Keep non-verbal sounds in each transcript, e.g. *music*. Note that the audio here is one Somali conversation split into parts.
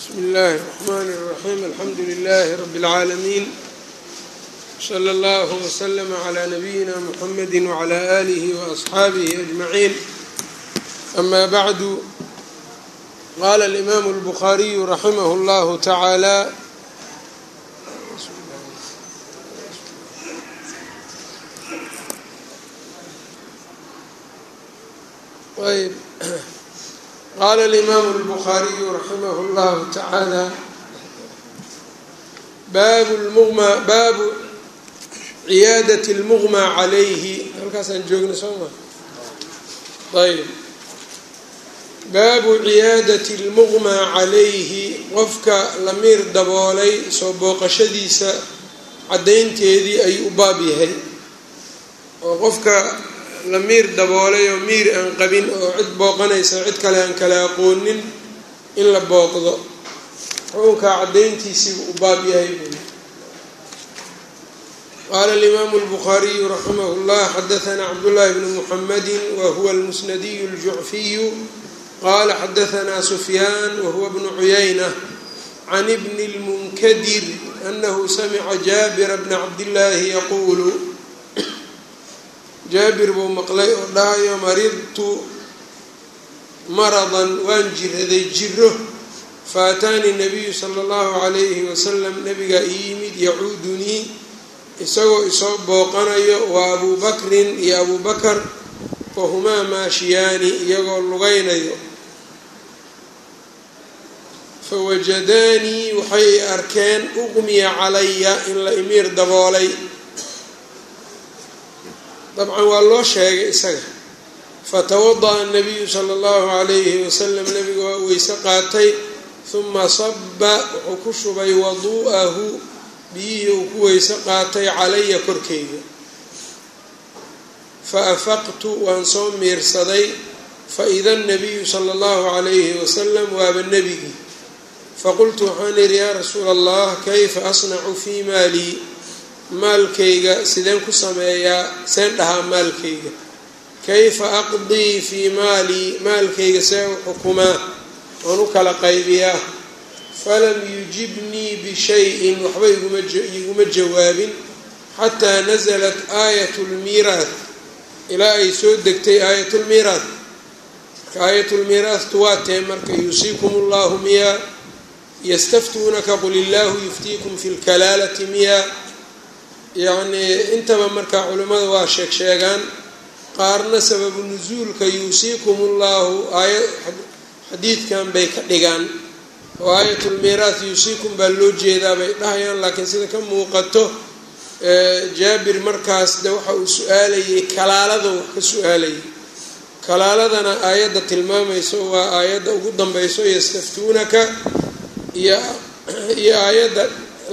bsmi اllahi الرحmn الرaxيm alxamdu لlh rb العaalamiin slى اllah وslm عlى nabiyina mxamedi وعlى آlih وأصxaabih أجmaعin ama bعdu qala الإmam الbخariyu raximah اllah taعaalى ayb *clears throat* qala alimaamu اlbukhaariyu raximah اllahu tacaala baabu lmuqma baabu ciyaadati اlmuqmaa calayhi halkaasaan joogna soo ma ayb baabu ciyaadati اlmuqmaa calayhi qofka lamiir daboolay soo booqashadiisa caddaynteedii ayuu u baab yahay oo qofka la miir daboolayoo miir aan qabin oo cid booqanaysa cid kale aan kala aqoonin in la booqdo. Xukunkaa caddayntiisiibu u baab yahay buuli qaala alimaamu albukhaariyu raximah llah xadaanaa cabdullaahi bnu muxamadi wa huwa almusnadiyu aljucfiyu qaala xadaanaa sufyaan wa bnu cuyayna can ibni lmunkadir anahu samica jaabira bna cabdillaahi yaquulu jaabir buu maqlay oo dhahayo maridtu maradan waan jiraday jiro. Faataanii nabiyu sala allahu calayhi wasalam nabigaa ii yimid yacuudunii isagoo isoo booqanayo waa abuu bakrin iyo abuu bakar wahumaa maashiyaani iyagoo lugaynayo. Fawajadaanii waxay arkeen uqmiya calaya in la imiir daboolay dabcan waa loo sheegay isaga. Fatawada'a anabiyu sala allahu calayhi wasalam nabiga waa weyse qaatay huma saba wuxuu ku shubay waduu'ahu biyihii uu ku weyse qaatay calaya korkeyga fa afaqtu waan soo miirsaday faida anabiyu sala allahu calayhi wasalam waaba nebigii. Faqultu waxaan idhi yaa rasuula allah kayfa asnacu fii maalii maalkayga sideen ku sameeyaa seen dhahaa maalkayga. Kayfa aqdii fii maalii maalkayga see u xukumaa oon u kala qaybiyaa falam yujibnii bishayin waxba iguma jawaabin. Xataa nasalat aayat lmiiraat ilaa ay soo degtay aayatulmiiraat marka aayatulmiiraattu waa tee marka yuusiikum allahu miyaa yastaftuunaka qul illaahu yuftiikum fi lkalaalati miyaa yacnii intaba markaa culimmada waa sheeg sheegaan qaarna sababu nusuulka yuusiikum ullahu aaya xadiidkan bay ka dhigaan. Oo aayatulmiiraat yuusiikum baa loo jeedaa bay dhahayaan laakiin sida ka muuqato jaabir markaas de waxa uu su'aalayay kalaalada wax ka su'aalayay. Kalaaladana aayadda tilmaamayso waa aayadda ugu danbeyso yastaftuunaka iyo iyo aayadda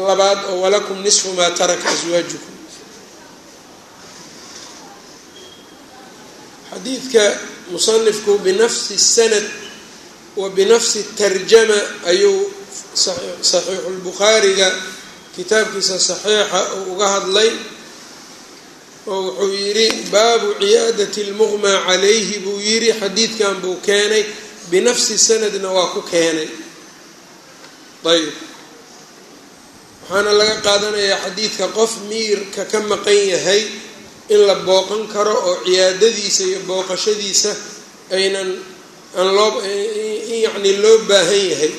labaad oo walakum nisfu maa taraka aswaajukum xadiidka musanifku binafsi sanad wa binafsi tarjama ayuu saxiixu lbukhaariga kitaabkiisa saxiixa uu uga hadlay oo wuxuu yidhi baabu ciyaadati lmuqmaa calayhi buu yidhi xadiidkan buu keenay binafsi sanadna waa ku keenay. Ayb waxaana laga qaadanayaa xadiidka qof miirka ka maqan yahay in la booqan karo oo ciyaadadiisa iyo booqashadiisa aynan aan loo yacni loo baahan yahay.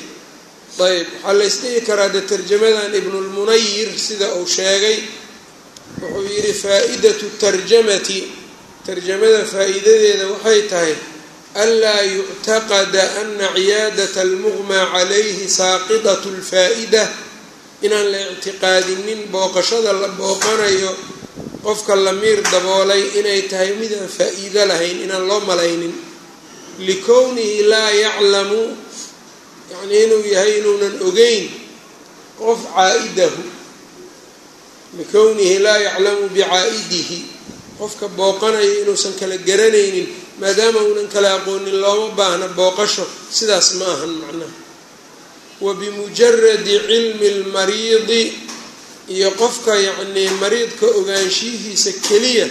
Ayb waxaa la ysdhihi karaa de tarjamadan ibnulmunayir sida uu sheegay wuxuu yidhi faa-idatu tarjamati tarjamada faa-iidadeeda waxay tahay anlaa yuctaqada ana ciyaadata almuqmaa calayhi saaqidat lfaa'ida inaan la ictiqaadinin booqashada la booqanayo qofka lamiir daboolay inay tahay mid aan faa-iido lahayn inaan loo malaynin. Likownihi laa yaclamu yacnii inuu yahay inuunan ogeyn qof caa-idahu. Likownihi laa yaclamu bicaa-idihi qofka booqanayo inuusan kala garanaynin maadaama uunan kala aqoonin looma baahna booqasho. Sidaas ma ahan macnaha wa bimujaradi cilmi lmariidi iyo qofka yacnii mariidka ogaanshihiisa keliya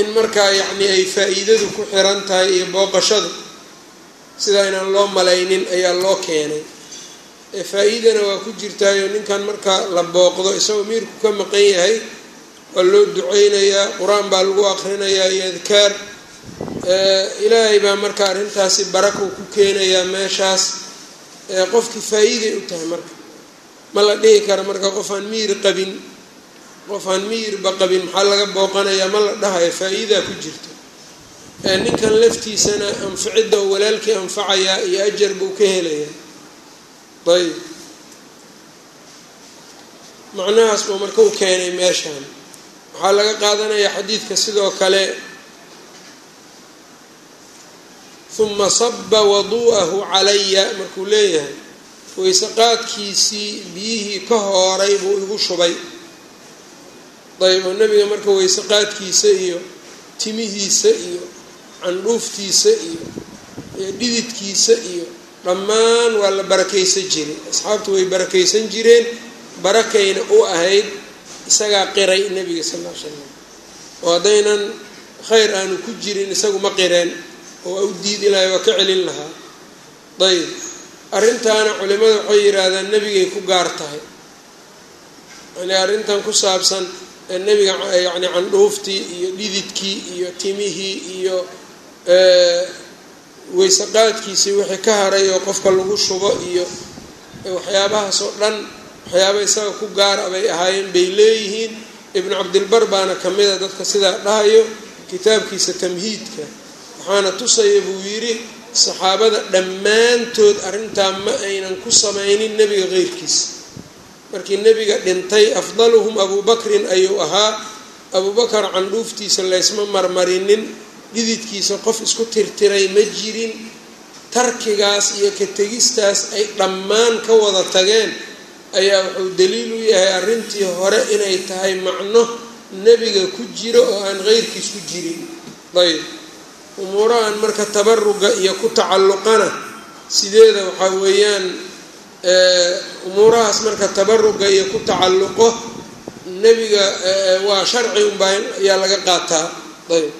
in markaa yacnii ay faa-iidadu ku xiran tahay iyo booqashada sidaa inaan loo malaynin ayaa loo keenay. Faa-iidana waa ku jirtaayo ninkan marka la booqdo isagoo miirku ka maqan yahay waa loo duceynayaa qur'aan baa lagu aqrinayaa iyo adkaar. Ilaahay baa marka arrintaasi barakuu ku keenayaa meeshaas qofkii faa-iiday u tahay marka. Ma la dhihi kara marka qof aan miyir qabin qof aan miyirba qabin maxaa laga booqanayaa? Ma la dhahayo faa-iidaa ku jirta ninkan laftiisana anficidda oo walaalkii anfacayaa iyo ajar buu ka helayaa. Ayb macnahaas buu marka u keenay meeshaan. Waxaa laga qaadanayaa xadiidka sidoo kale uma saba waduu'ahu calaya markuu leeyahay wayse qaadkiisii biyihii ka hooray buu igu shubay. Ayb oo nebiga marka wayse qaadkiisa iyo timihiisa iyo candhuuftiisa iyo dhididkiisa iyo dhammaan waa la barakaysan jiray. Asxaabtu way barakaysan jireen barakayna u ahayd isagaa qiray nebiga sal ll ly slam oo haddaynan khayr aanu ku jirin isagu ma qireen oo u diidi lahay waa ka celin lahaa. Ayb arrintaana culimada waxay yidhaahdaan nebigay ku gaar tahay. Yani arrintan ku saabsan nebiga yani candhuuftii iyo dhididkii iyo timihii iyo weyseqaadkiisii wixii ka haray oo qofka lagu shubo iyo waxyaabahaas oo dhan waxyaaba isaga ku gaara bay ahaayeen bay leeyihiin. Ibnu cabdilbar baana ka mida dadka sidaa dhahayo kitaabkiisa tamhiidka waxaana tusaya buu yidhi saxaabada dhammaantood arrintaa ma aynan ku samaynin nebiga qeyrkiisa markii nebiga dhintay afdaluhum abubakrin ayuu ahaa. Abubakar candhuuftiisa laysma marmarinin dhididkiisa qof isku tirtiray ma jirin. Tarkigaas iyo ka tegistaas ay dhammaan ka wada tageen. Ayaa wuxuu daliil u yahay arrintii hore inay tahay macno nebiga ku jiro oo aan qeyrkiis ku jirin. Ayb umuurahan marka tabaruga iyo ku tacalluqana sideeda waxaa weeyaan umuurahaas marka tabaruga iyo ku tacalluqo nebiga waa sharci unbaa ayaa laga qaataa. Ayb.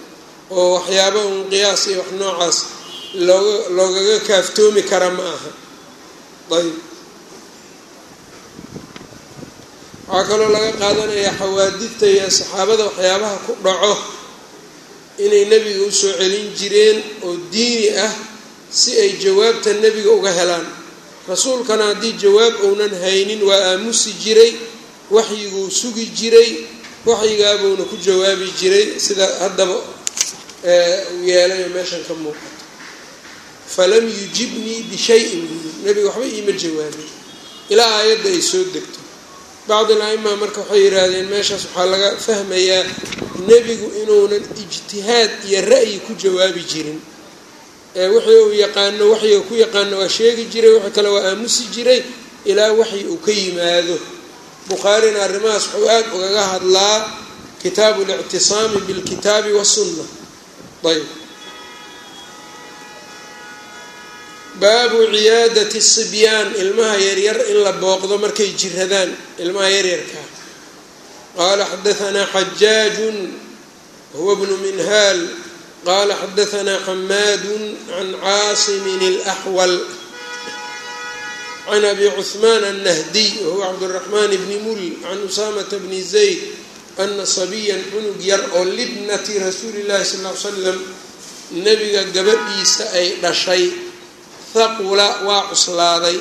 Oo waxyaaba un qiyaas iyo wax noocaas looga loogaga kaaftoomi kara ma aha. Ayb. Waxaa kaloo laga qaadanayaa xawaadidta iyo saxaabada waxyaabaha ku dhaco inay nebiga u soo celin jireen oo diini ah si ay jawaabta nebiga uga helaan. Rasuulkana haddii jawaab uunan haynin waa aamusi jiray waxyiguu sugi jiray waxyigaabuuna ku jawaabi jiray sida haddaba uu yeelayo meeshan ka muuqato falam yujibnii bishayin nebiga waxba iima jawaabin ilaa aayadda ay soo degto bacd al-aima marka waxay yidhaahdeen meeshaas waxaa laga fahmayaa nebigu inuunan ijtihaad iyo ra'yi ku jawaabi jirin. Wixii uu yaqaano waxyiga ku yaqaano waa sheegi jiray wixii kale waa aamusi jiray ilaa waxyi uu ka yimaado. Bukhaarina arrimahaas wuxuu aada ugaga hadlaa kitaabu اlictisaami bilkitaabi wasunna ayb baabu ciyaadati sibyaan ilmaha yaryar in la booqdo markay jiradaan ilmaha yaryarkaa qaala xadaanaa xajaaju huwa bnu minhaal qaala xadaanaa xamaadu can caasimin اlaxwal can abi cuثmaan الnahdiy wahuwa cabdالraxmaan bni mul can usaamata bni zayd ana sabiyan cunug yar oo libnati rasuuli اllahi sal l slam nebiga gabadhiisa ay dhashay haqula waa cuslaaday.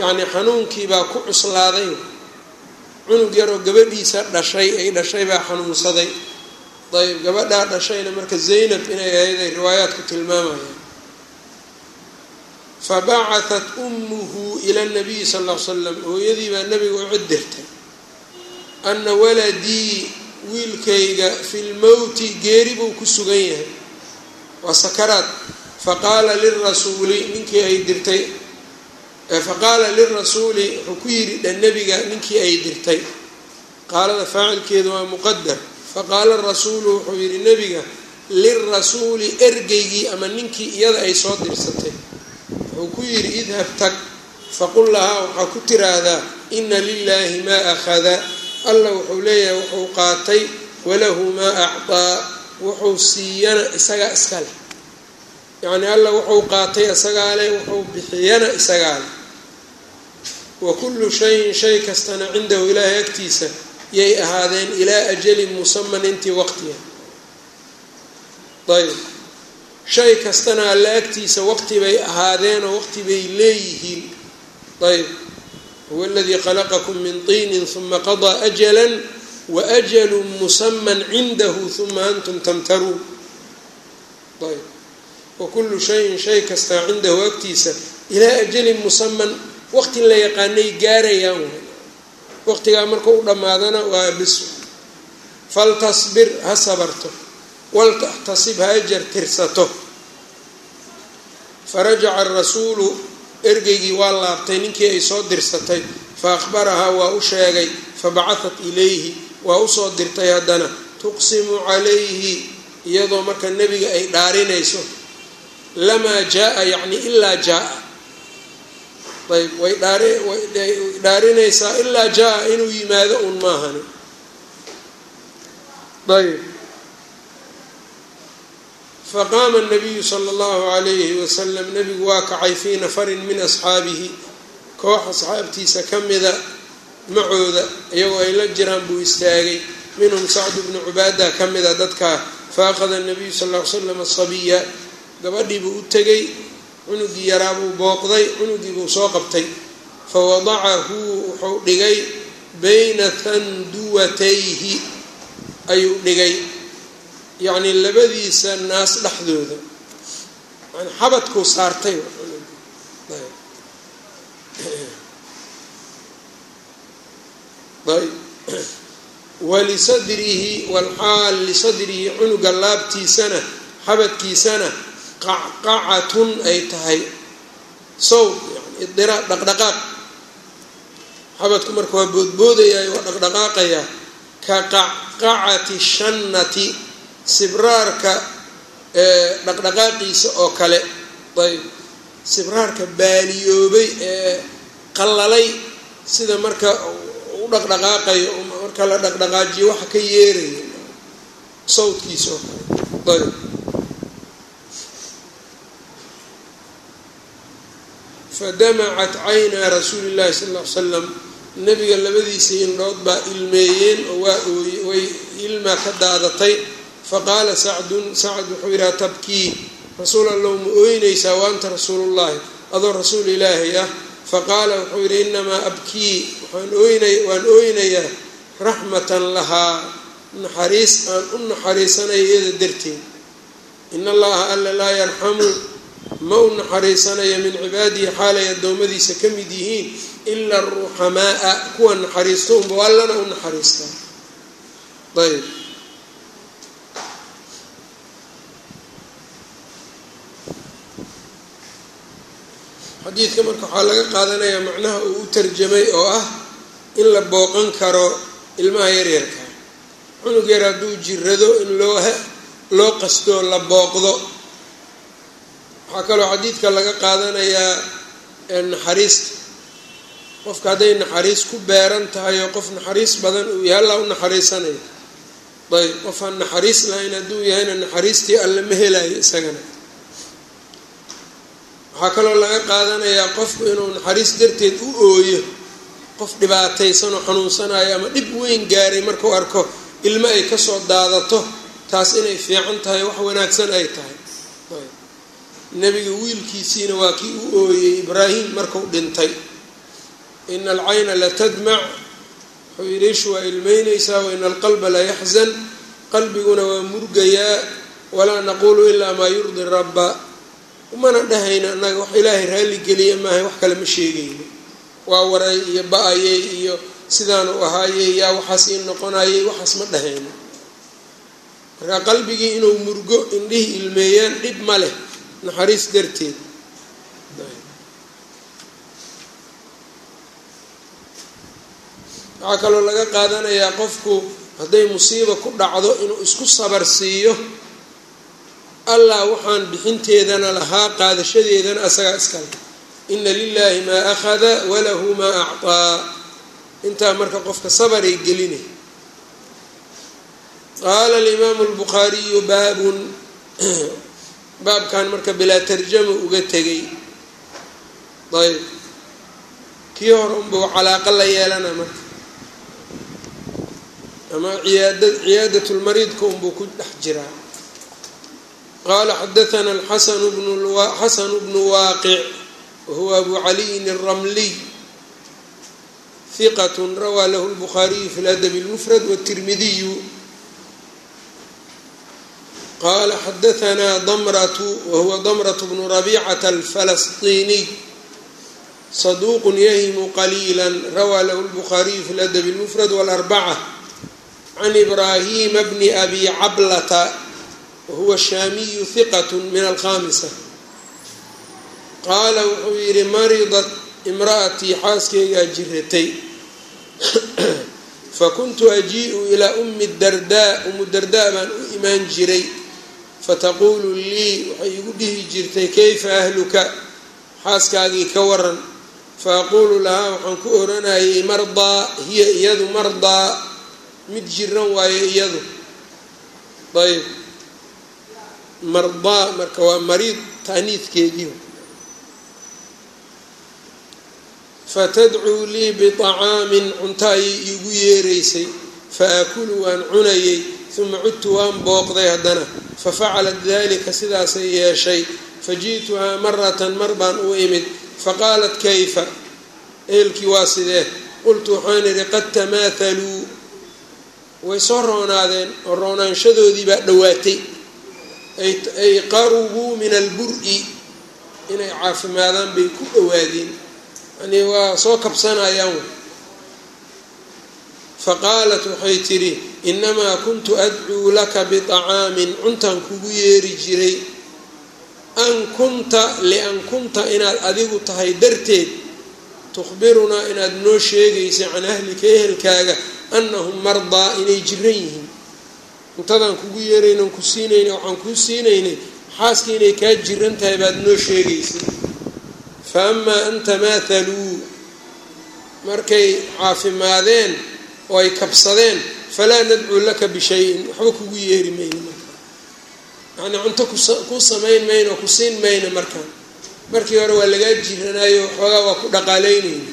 Yacnii xanuunkii baa ku cuslaaday. Cunug yaroo gabadhiisa dhashay ay dhashay baa xanuunsaday. Ayb gabadhaa dhashayna marka zaynab inay ahayd ay riwaayaadku tilmaamayaan. Fabacatat ummuhu ila nabiyi sal l slam hooyadii baa nabiga u cid dirtay ana waladii wiilkayga fi lmowti geeri buu ku sugan yahay. Waa sakaraad faqaala lirasuuli ninkii ay dirtay. Faqaala lirasuuli wuxuu ku yidhi dha nebiga ninkii ay dirtay. Qaalada faacilkeeda waa muqadar faqaala rasuulu wuxuu yidhi nebiga lirasuuli ergeygii ama ninkii iyada ay soo dirsatay. Wuxuu ku yidhi idhab tag. Faqul lahaa waxaa ku tiraahdaa ina lilaahi maa akhada alla wuxuu leeyahay wuxuu qaatay walahu maa acطaa wuxuu siiyana isagaa iska leh yacni alla wuxuu qaatay isagaa leh wuxuu bixiyana isagaa leh wa kullu shayin shay kastana cindahu ilaahay agtiisa yay ahaadeen ilaa ajalin musaman intii waqtiga. Ayb shay kastana alla agtiisa waqti bay ahaadeen oo waqti bay leeyihiin. Ayb huwa aladii khalaqakum min tiinin huma qadaa ajala waajalu musaman cindahu huma antum tamtaruun. Ayb wakulu shayin shay kastaa cindahu agtiisa ilaa ajalin musaman waqti la yaqaanay gaarayaan waqtigaa marka u dhammaadana waa bisu faltasbir ha sabarto waltaxtasib ha ajar tirsato. Farajaca arasuulu ergeygii waa laabtay ninkii ay soo dirsatay fa akhbarahaa waa u sheegay fabacahat ilayhi waa u soo dirtay haddana tuqsimu calayhi iyadoo marka nebiga ay dhaarinayso lamaa jaa yacni ilaa jaa. Ayb way dhaarinaysaa ilaa jaa inuu yimaado un maahani. Ayb. Faqaama nabiyu sala allahu calayhi wasalam nebigu waa kacay fii nafarin min asxaabihi. Koox asxaabtiisa ka mida macooda iyagoo ay la jiraan buu istaagay. Minhum sacdu bnu cubaada ka mida dadkaa fa akhada nabiyu sal ll ly slam asabiya gabadhii buu u tegay cunugii yaraa buu booqday cunugii buu soo qabtay. Fa wadacahu wuxuu dhigay bayna tanduwatayhi ayuu dhigay. Yacnii labadiisa naas dhexdooda. Yani xabadkuu saartay ayb. Walisadrihi walxaal lisadrihi cunuga laabtiisana xabadkiisana qacqacatun ay tahay. Sawd yani idiraab dhaqdhaqaaq. Xabadku marka waa boodboodayaa waa dhaqdhaqaaqayaa ka qacqacati shannati sibraarka dhaqdhaqaaqiisa oo kale. Ayb. Sibraarka baaliyoobay ee qallalay sida marka u dhaqdhaqaaqayo marka la dhaqdhaqaajiyo waxa ka yeerayo sawdkiisa oo kale ayb fadamacat caynaa rasuuli llahi sal ll ly slam nabiga labadiisa indhood baa ilmeeyeen oo waa ooye way ilmaa ka daadatay. Faqaala sacdun sacd wuxuu yidhaha tabkii rasuul allow ma ooynaysaa wa anta rasuulullahi adoo rasuul ilaahay ah. Faqaala wuxuu yidhi inamaa abkii waan ooynayaa raxmatan lahaa naxariis aan u naxariisanayo iyada darteed. In allaha alla laa yarxamu ma u naxariisanayo min cibaadihi xaalay addoommadiisa ka mid yihiin ila aruxamaaa kuwa naxariisto unba allana u naxariistaa ayb xadiidka marka waxaa laga qaadanayaa macnaha uu u tarjamay oo ah in la booqan karo ilmaha yaryarka cunug yar hadduu jirado in loo loo qastoo la booqdo waxaa kaloo xadiidka laga qaadanayaa naxariista qofka hadday naxariis ku beeran tahay oo qof naxariis badan uu yahay allaa u naxariisanayo ayb qof aan naxariis lahayn hadduu yahayna naxariistii alle ma helayo isagana. Waxaa kaloo laga qaadanayaa qofku inuu naxariis darteed u ooyo qof dhibaataysan oo xanuunsanayo ama dhib weyn gaaray markuu arko ilmo ay ka soo daadato taas inay fiican tahay wax wanaagsan ay tahay nebiga wiilkiisiina waa kii u ooyey ibraahim markuu dhintay. Ina alcayna latadmac wuxuu yidhi ishu waa ilmeynaysaa waina alqalba la yaxzan. Qalbiguna waa murgayaa. Walaa naquulu ilaa maa yurdi rabba. Umana dhahayna annaga wax ilaahay raalli geliya maahay wax kale ma sheegayno. Waa waray iyo ba'ayay iyo sidaanu ahaayey yaa waxaas ii noqonayay waxaas ma dhahayno. Marka qalbigii inuu murgo indhihii ilmeeyaan dhib ma leh naxariis darteed. Waxaa kaloo laga qaadanayaa qofku hadday musiiba ku dhacdo inuu isku sabar siiyo allah waxaan bixinteedana lahaa qaadashadeedana asagaa iskale ina lilaahi maa akhada walahu maa acطaa intaa marka qofka sabaray gelinay qaala alimaamu lbukhaariyu baabun *clears throat* baabkan marka bilaa tarjama uga tegay ayb kii hore unbuu calaaqa la yeelana marka. Ama ciyaada ciyaadat lmariidka unbuu ku dhex jiraa qaala xadaana alxasanu bnuxasanu bnu waaqic wahuwa abu caliyin alramliy hiqat rawaa lahu lbukhaariyu fi ladabi اlmufrad wاtirmidiyu qala xadaanaa damratu wahuwa damratu bnu rabicata alfalasطiniy saduuq yahimu qaliila rawaa lahu lbukhaariyu fi ladabi اlmufrad wاlarbaca can ibraahima bni abi cablata wahuwa shaamiyu hiqat min alkhamisa qaala wuxuu yidhi maridat imra'atii xaaskeygaa jiratay fakuntu ajii'u ilaa ummi dardaa umu dardaa baan u imaan jiray fataquulu lii waxay igu dhihi jirtay kayfa ahluka? Xaaskaagii ka waran. Faaquulu lahaa waxaan ku oranayay mardaa hiya iyadu mardaa mid jiran waayo iyadu. Ayb mardaa marka waa mariid taaniidkeedii. Fatadcuu lii biطacaamin cunto ayay iigu yeeraysay. Faakulu waan cunayay uma cudtu waan booqday haddana fafacalat dalika sidaasay yeeshay faji'tuhaa maratan mar baan u imid faqaalat kayfa eelkii waa sidee qultu waxaan idhi qad tamaahaluu way soo roonaadeen oo roonaanshadoodii baa dhowaatay ay qarubuu min albur-i inay caafimaadaan bay ku dhowaadeen yani waa soo kabsanayaan faqaalat waxay tidhi inamaa kuntu adcuu laka biطacaamin cuntaan kugu yeeri jiray. An kunta lian kunta inaad adigu tahay darteed tukhbirunaa inaad noo sheegaysa can ahlika ehelkaaga annahum mardaa inay jiran yihiin. Cuntadaan kugu yeeraynan ku siinayna waxaan kuu siinaynay xaaskii inay kaa jiran tahay baad noo sheegaysay. Fa amaa an tamaahaluu markay caafimaadeen oo ay kabsadeen falaa nadcuu laka bishayin waxba kugu yeeri mayno marka. Yacnii cunto ku samayn mayno ku siin mayno markaan markii hore waa lagaa jiranaayo waxoogaa waa ku dhaqaalaynayna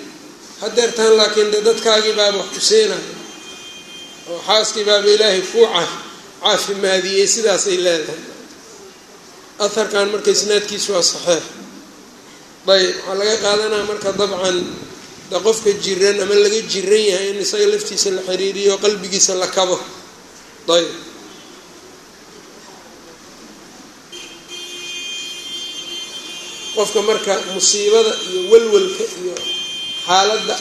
hadeertaan laakiin de dadkaagii baaba wax ku siinayo oo xaaskii baaba ilaahay kuu caafimaadiyey sidaasay leedahay. Aharkan marka isnaadkiisu waa saxeex ayb waxaa laga qaadanaa marka dabcan de qofka jiran ama laga jiran yahay in isaga laftiisa la xiriiriyo qalbigiisa la kabo. Ayb qofka marka musiibada iyo walwalka iyo xaaladda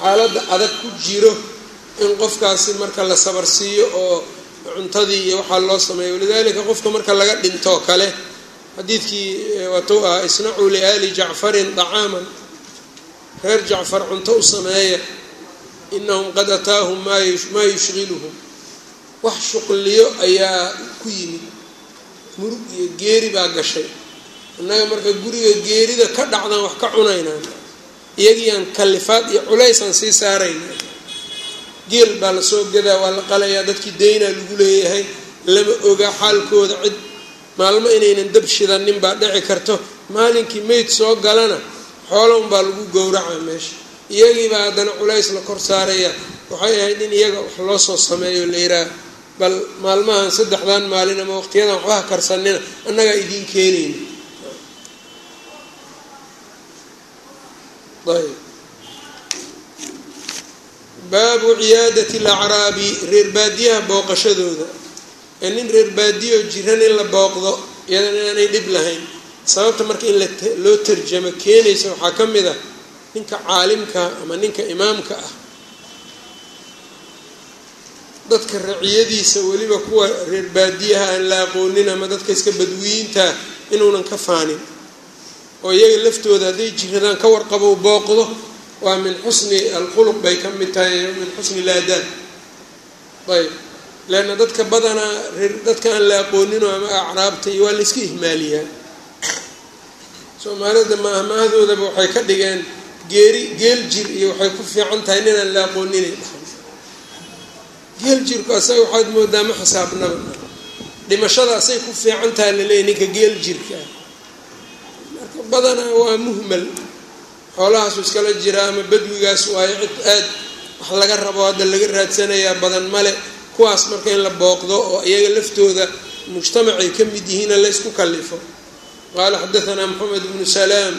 xaaladda adag ku jiro in qofkaasi marka la sabarsiiyo oo cuntadii iyo waxaa loo sameeyo. Walidaalika qofka marka laga dhintoo kale xadiidkii waatuu ah isnacuu liaali jacfarin dacaaman reer jacfar cunto u sameeya inahum qad ataahum maa yushqiluhum wax shuqliyo ayaa ku yimid. Murug iyo geeri baa gashay. Innaga marka guriga geerida ka dhacdan wax ka cunaynaan iyagiiaan kalifaad iyo culaysaan sii saarayna geel baa la soo gadaa waa la qalayaa dadkii daynaa lagu leeyahay. Lama oga xaalkooda cid. Maalmo inaynan dab shidanin baa dhici karto. Maalinkii meyd soo galana xoola unbaa lagu gowraca meesha. Iyagiibaa haddana culays la kor saaraya. Waxay ahayd in iyaga wax loo soo sameeyo la yidhaah bal maalmahan saddexdan maalin ama waqtiyadan waxbaha karsanina annagaa idiin keenayna. Ayb. Baabu ciyaadati alacraabi reer baadiyaha booqashadooda. Ee nin reer baadiyo jiran in la booqdo iyadan inaanay dhib lahayn sababta marka in loo tarjamo keenaysa waxaa ka mid ah ninka caalimka ama ninka imaamka ah. Dadka raciyadiisa weliba kuwa reer baadiyaha aan la aqoonin ama dadka iska badwiyiintaa inuunan ka faanin. Oo iyaga laftooda hadday jiradaan ka warqabo booqdo waa min xusni alkhuluq bay ka mid tahay min xusni laadaab ayb. Leanna dadka badanaa dadka aan la aqooninoo ama acraabta iyo waa la iska ihmaaliyaa soomaalida maahmaahadoodaba waxay ka dhigeen geeri geel jir iyo waxay ku fiican tahay ninaan la aqooninay geel jirku asaga waxaad moodaa ma xisaabnaba dhimashada asay ku fiican tahay laleeyahy ninka geel jirka. Marka badanaa waa muhmal. Xoolahaasu iskala jira ama badwigaas waayo cid aad wax laga rabo hadda laga raadsanayaa badan male. Kuwaas marka in la booqdo oo iyaga laftooda mujtamacay ka mid yihiina laysku kallifo qaala xadaanaa moxamed bnu salaam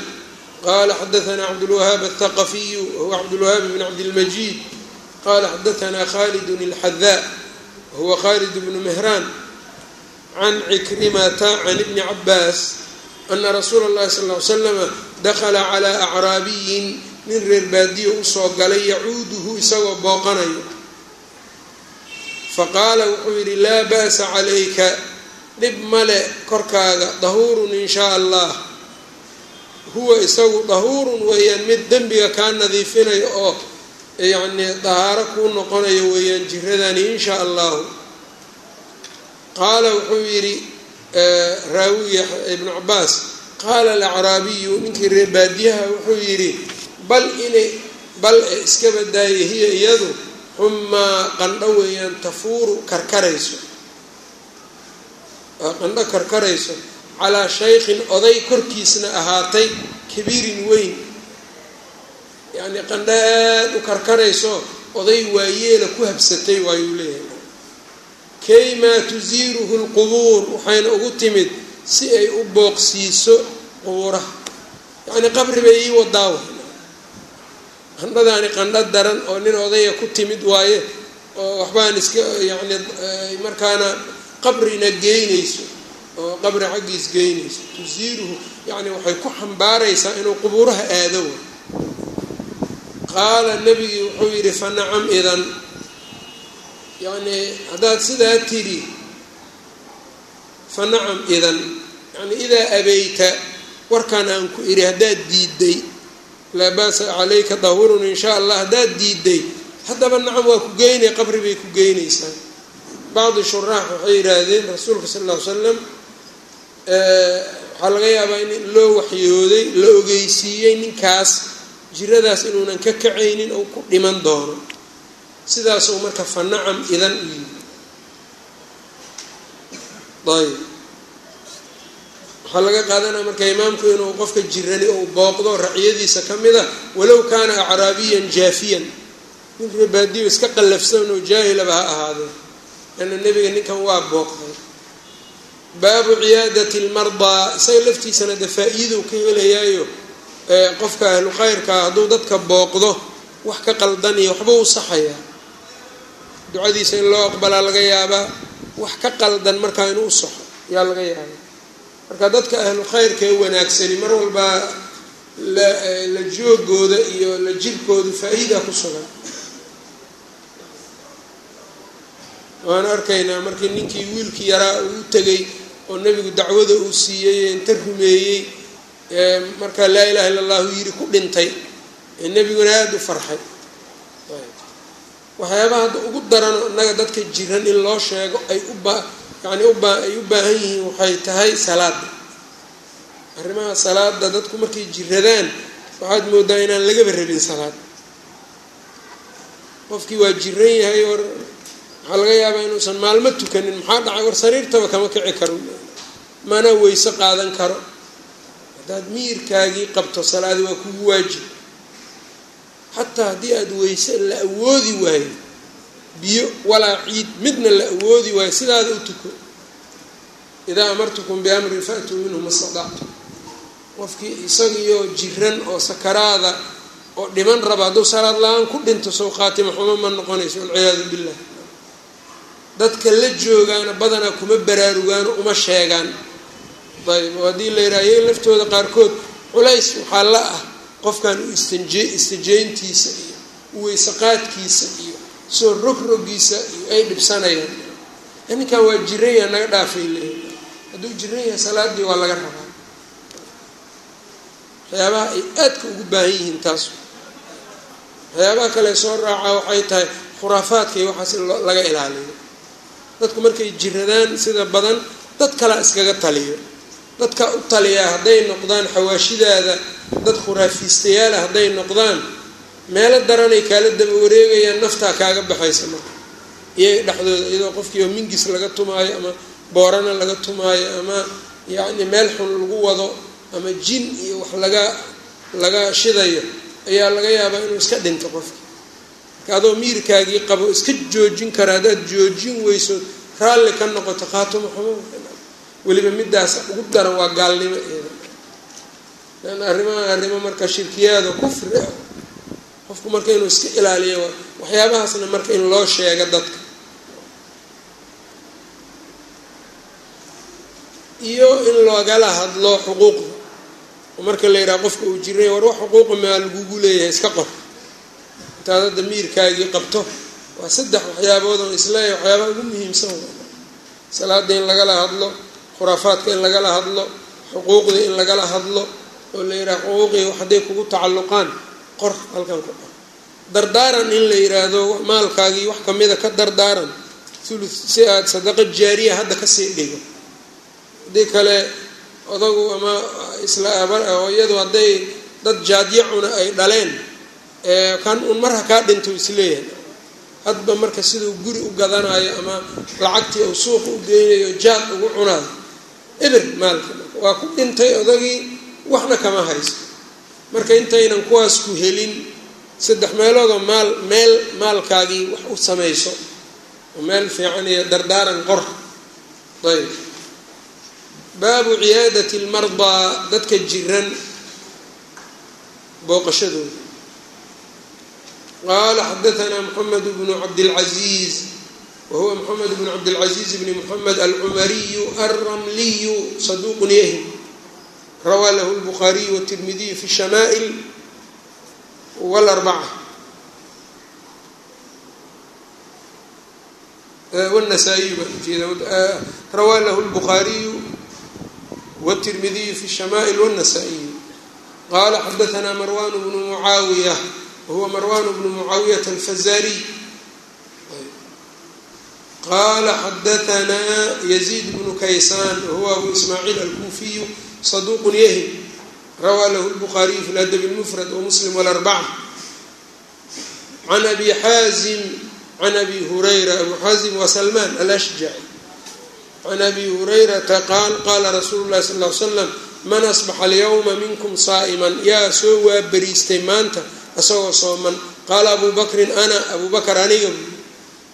qala xadaanaa cabdulwahaab athaqafiyu wahuwa cabdulwahaab bn cabdilmajiid qala xadaanaa khalidun ilxadaa wahuwa khalid bnu mehraan can cikrimata can ibni cabaas ana rasuula اllahi sal ly slama dakala calaa acraabiyin nin reer baadiyo u soo galay yacuuduhu isagoo booqanayo faqaala wuxuu yidhi laa ba'sa calayka dhib male korkaaga dahuurun in shaa allah huwa isagu dahuurun weeyaan mid dembiga kaa nadiifinayo oo yacnii dahaaro kuu noqonayo weeyaan jiradani in shaa allahu qaala wuxuu yidhi raawiga ibnu cabaas qaala alacraabiyu ninkii reer baadiyaha wuxuu yidhi bal inay bal e iska badaaye hiya iyadu xumaa qandho weeyaan tafuuru karkarayso qandho karkarayso calaa shaykhin oday korkiisna ahaatay kabiirin weyn. Yacnii qandho aad u karkarayso oday waayeela ku habsatay waayuu leeyahay. Kaymaa tusiiruhu lqubuur waxayna ugu timid si ay u booqsiiso qubuuraha. Yacnii qabri bay ii wadaawa qandhadaani qandho daran oo nin odaya ku timid waaye oo waxbaan iska yacni markaana qabrina geynayso oo qabri xaggiis geynayso. Tusiiruhu yacni waxay ku xambaaraysaa inuu qubuuraha aado wa qaala nebigii wuxuu yidhi fa nacam idan. Yacnii haddaad sidaa tidhi fa nacam idan. Yacnii idaa abeyta warkan aan ku idhi haddaad diiday laa ba'sa calayka dahurun in shaa allah haddaad diiday haddaba nacam waa ku geynay qabri bay ku geynaysaa bacdi shuraax waxay yidhaahdeen rasuulka sal ll ly slam waxaa laga yaabaa in loo waxyooday la ogeysiiyey ninkaas jiradaas inuunan ka kacaynin ou ku dhiman doono sidaasuu marka fa nacam idan u yimi ayb waxaa laga qaadanaya marka imaamku inuu qofka jirani ou booqdo raciyadiisa ka mid a walow kaana acraabiyan jaafiyan nin reebaadiyo iska qallafsan oo jaahilaba ha ahaadee lanna nebiga ninkan waa booqday. Baabu ciyaadati lmardaa isaga laftiisana de faa-iidou ka helayaayo qofka ahlu khayrkaa hadduu dadka booqdo wax ka qaldan iyo waxba u saxayaa ducadiisa in loo aqbalaa laga yaabaa wax ka qaldan markaa inuu saxo yaa laga yaabaa. Marka dadka ahlu khayrka ee wanaagsani mar walbaa la joogooda iyo la jirkoodu faa-iida ku sugan waan arkaynaa markii ninkii wiilkii yaraa uu tegay oo nebigu dacwada uu siiyey ee inta rumeeyey markaa laa ilaha illa allahu yiri ku dhintay ee nebiguna aada u farxay. Waxyaabaha hadda ugu daran innaga dadka jiran in loo sheego ay uba yani uba ay u baahan yihiin waxay tahay salaada arrimaha salaada dadku markay jiradaan waxaad moodaa inaan lagaba rabin salaad. Qofkii waa jiran yahay waxaa laga yaabaa inuusan maalmo tukanin. Maxaa dhacay? War sariirtaba kama kici karo mana weyse qaadan karo. Haddaad miyirkaagii qabto salaadi waa kugu waajib. Xataa haddii aada weyse la awoodi waayo biyo walaa ciid midna la awoodi waayo sidaada u tuko. Idaa amartukum biamrin faatuu minhu ma stadactum qofkii isagiioo jiran oo sakaraada oo dhiman raba hadduu salaad la'aan ku dhinto sow khaatima xumo ma noqonayso walciyaadu billah dadka la joogaana badanaa kuma baraarugaano uma sheegaan. Ayb oo haddii la yidhaha iyaga laftooda qaarkood culays waxaa la ah qofkan u istanjee istajeyntiisa iyo uweysaqaadkiisa iyo soo rogrogiisa iyo ay dhibsanayaan. Ninkan waa jiran yaha naga dhaafay leeya hadduu jiran yahay salaadii waa laga rabaa. Waxyaabaha ay aadka ugu baahan yihiin taas waxyaabaha kale soo raacaa waxay tahay khuraafaadka iyo waxaas laga ilaaliyo dadku markay jiradaan sida badan dad kalea iskaga taliyo. Dadka u taliyaa hadday noqdaan xawaashidaada dad khuraafiistayaala hadday noqdaan meelo daranay kaala daba wareegayaan naftaa kaaga baxaysa marka. Iyaga dhexdooda iyadoo qofkiioo mingis laga tumaayo ama boorana laga tumaayo ama yacni meel xun lagu wado ama jin iyo wax laga laga shidayo ayaa laga yaabaa inuu iska dhinto qofki adoo miirkaagii qabo iska joojin kara haddaad joojin weyso raalli ka noqoto khaatimo xumo. Weliba midaas ugu daran waa gaalnimo. Eeda lan arrimaha arrimo marka shirkiyaada kufri ah. Qofku marka inuu iska ilaaliyo waxyaabahaasna marka in loo sheego dadka. Iyo in loogala hadlo xuquuqda. Oo marka la yidhaha qofka uu jiray war wax xuquuqa maa lagugu leeyahay iska qor intaad hadda miirkaagii qabto waa saddex waxyaabood oo is leeyahay waxyaabaha ugu muhiimsan. Salaada in lagala hadlo khuraafaadka in lagala hadlo xuquuqda in lagala hadlo oo la yidhaha xuquuqii hadday kugu tacalluqaan qor halkan ku qor dardaaran in la yidhaahdo maalkaagii wax kamida ka dardaaran thulu si aada sadaqa jaariya hadda ka sii dhigo. Haddii kale odagu ama islahooyadu hadday dad jaadyacuna ay dhaleen kan un mar kaa dhinto is leeyahay hadba marka siduu guri u gadanayo ama lacagtii uu suuqa u geynayo jaad ugu cunaayo eber maalka waa ku dhintay odagii waxna kama hayso marka intaynan kuwaas ku helin saddex meeloodoo maal meel maalkaagii wax u samayso. Oo meel fiican iyo dardaaran qor. Ayb. Baabu ciyaadati lmardaa dadka jiran booqashadooda qaala xadaanaa moxamed bnu cabdilcaziiz wahuwa moxamed bnu cabdilcaziiz bni moxamed alcumariyu alramliyu saduuqun yahim rawaa lahu lbukhaariyu wtirmidiyu fi shamaa'il wlarbaca wnasaa-iyu baan ujeeda rawaa lahu lbukhaariyu wtirmidiyu fi shamaa'il wاnnasaa-iyu qaala marwan bnu mucaawiya wahuwa marwan bnu mucaawiyata alfazariy qaala xadaanaa yaziid bnu kaysaan wahuwa abu ismaaciil alkuufiyu saduuqun yahim rawaa lahu lbukhaariyu fi ladabi lmufrad wamuslim wlarbaca can abi xaazim can abi hurayra abu xaazim waa salmaan alashjaci can abi hurayrata qaal qaala rasuulu llahi sal l slam man asbaxa alyawma minkum saa'iman yaa soo waabariistay maanta isagoo sooman qaala abu bakrin ana abu bakar aniga.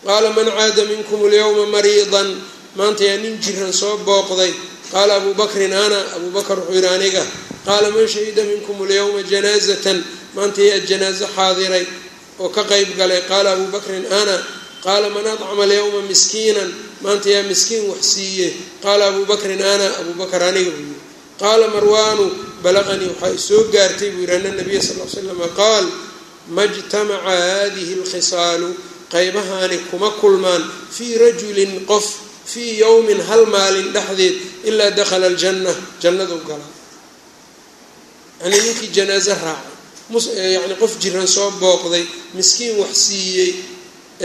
Qaala man caada minkum alyawma mariidan? Maanta yaa nin jiran soo booqday. Qaala abu bakrin ana. Abu bakar wuxuu yidhi aniga. Qaala man shahida minkum alyawma janaazatan? Maanta yaa janaazo xaadiray oo ka qeyb galay. Qaala abu bakrin ana. Qaala man acama alyawma miskiinan? Maanta yaa miskiin wax siiye qaala abu bakrin ana. Abu bakar aniga. Qaala marwaanu balaqanii waxaa isoo gaartay buu yidhi ana nabiya sal l slama qaal majtamaca hadihi alkhisaalu qeybahaani kuma kulmaan fii rajulin qof fii yowmin hal maalin dhexdeed ilaa dakhala aljanna jannadu galaa yani ninkii janaaso raacay yani qof jiran soo booqday miskiin wax siiyey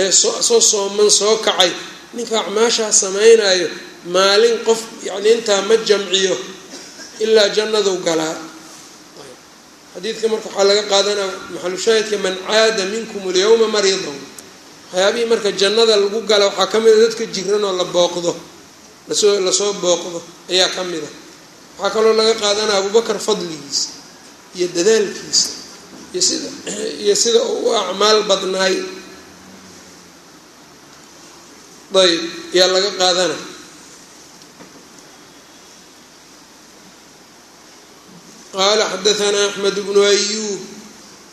ee soo sooman soo kacay ninka acmaashaa samaynayo maalin qof yani intaa ma jamciyo ilaa jannadu galaa xadiidka marka waxaa laga qaadanaya maxalushaahidka man caada minkum alyawma mariidan waxyaabihii marka jannada lagu gala waxaa ka mida dadka jiranoo la booqdo la soo la soo booqdo ayaa ka mida waxaa kaloo laga qaadanaya abubakar fadligiisa iyo dadaalkiisa iyo sida iyo sida uu u acmaal badnaay ayb ayaa laga qaadana qaala xadaanaa axmed bnu ayuub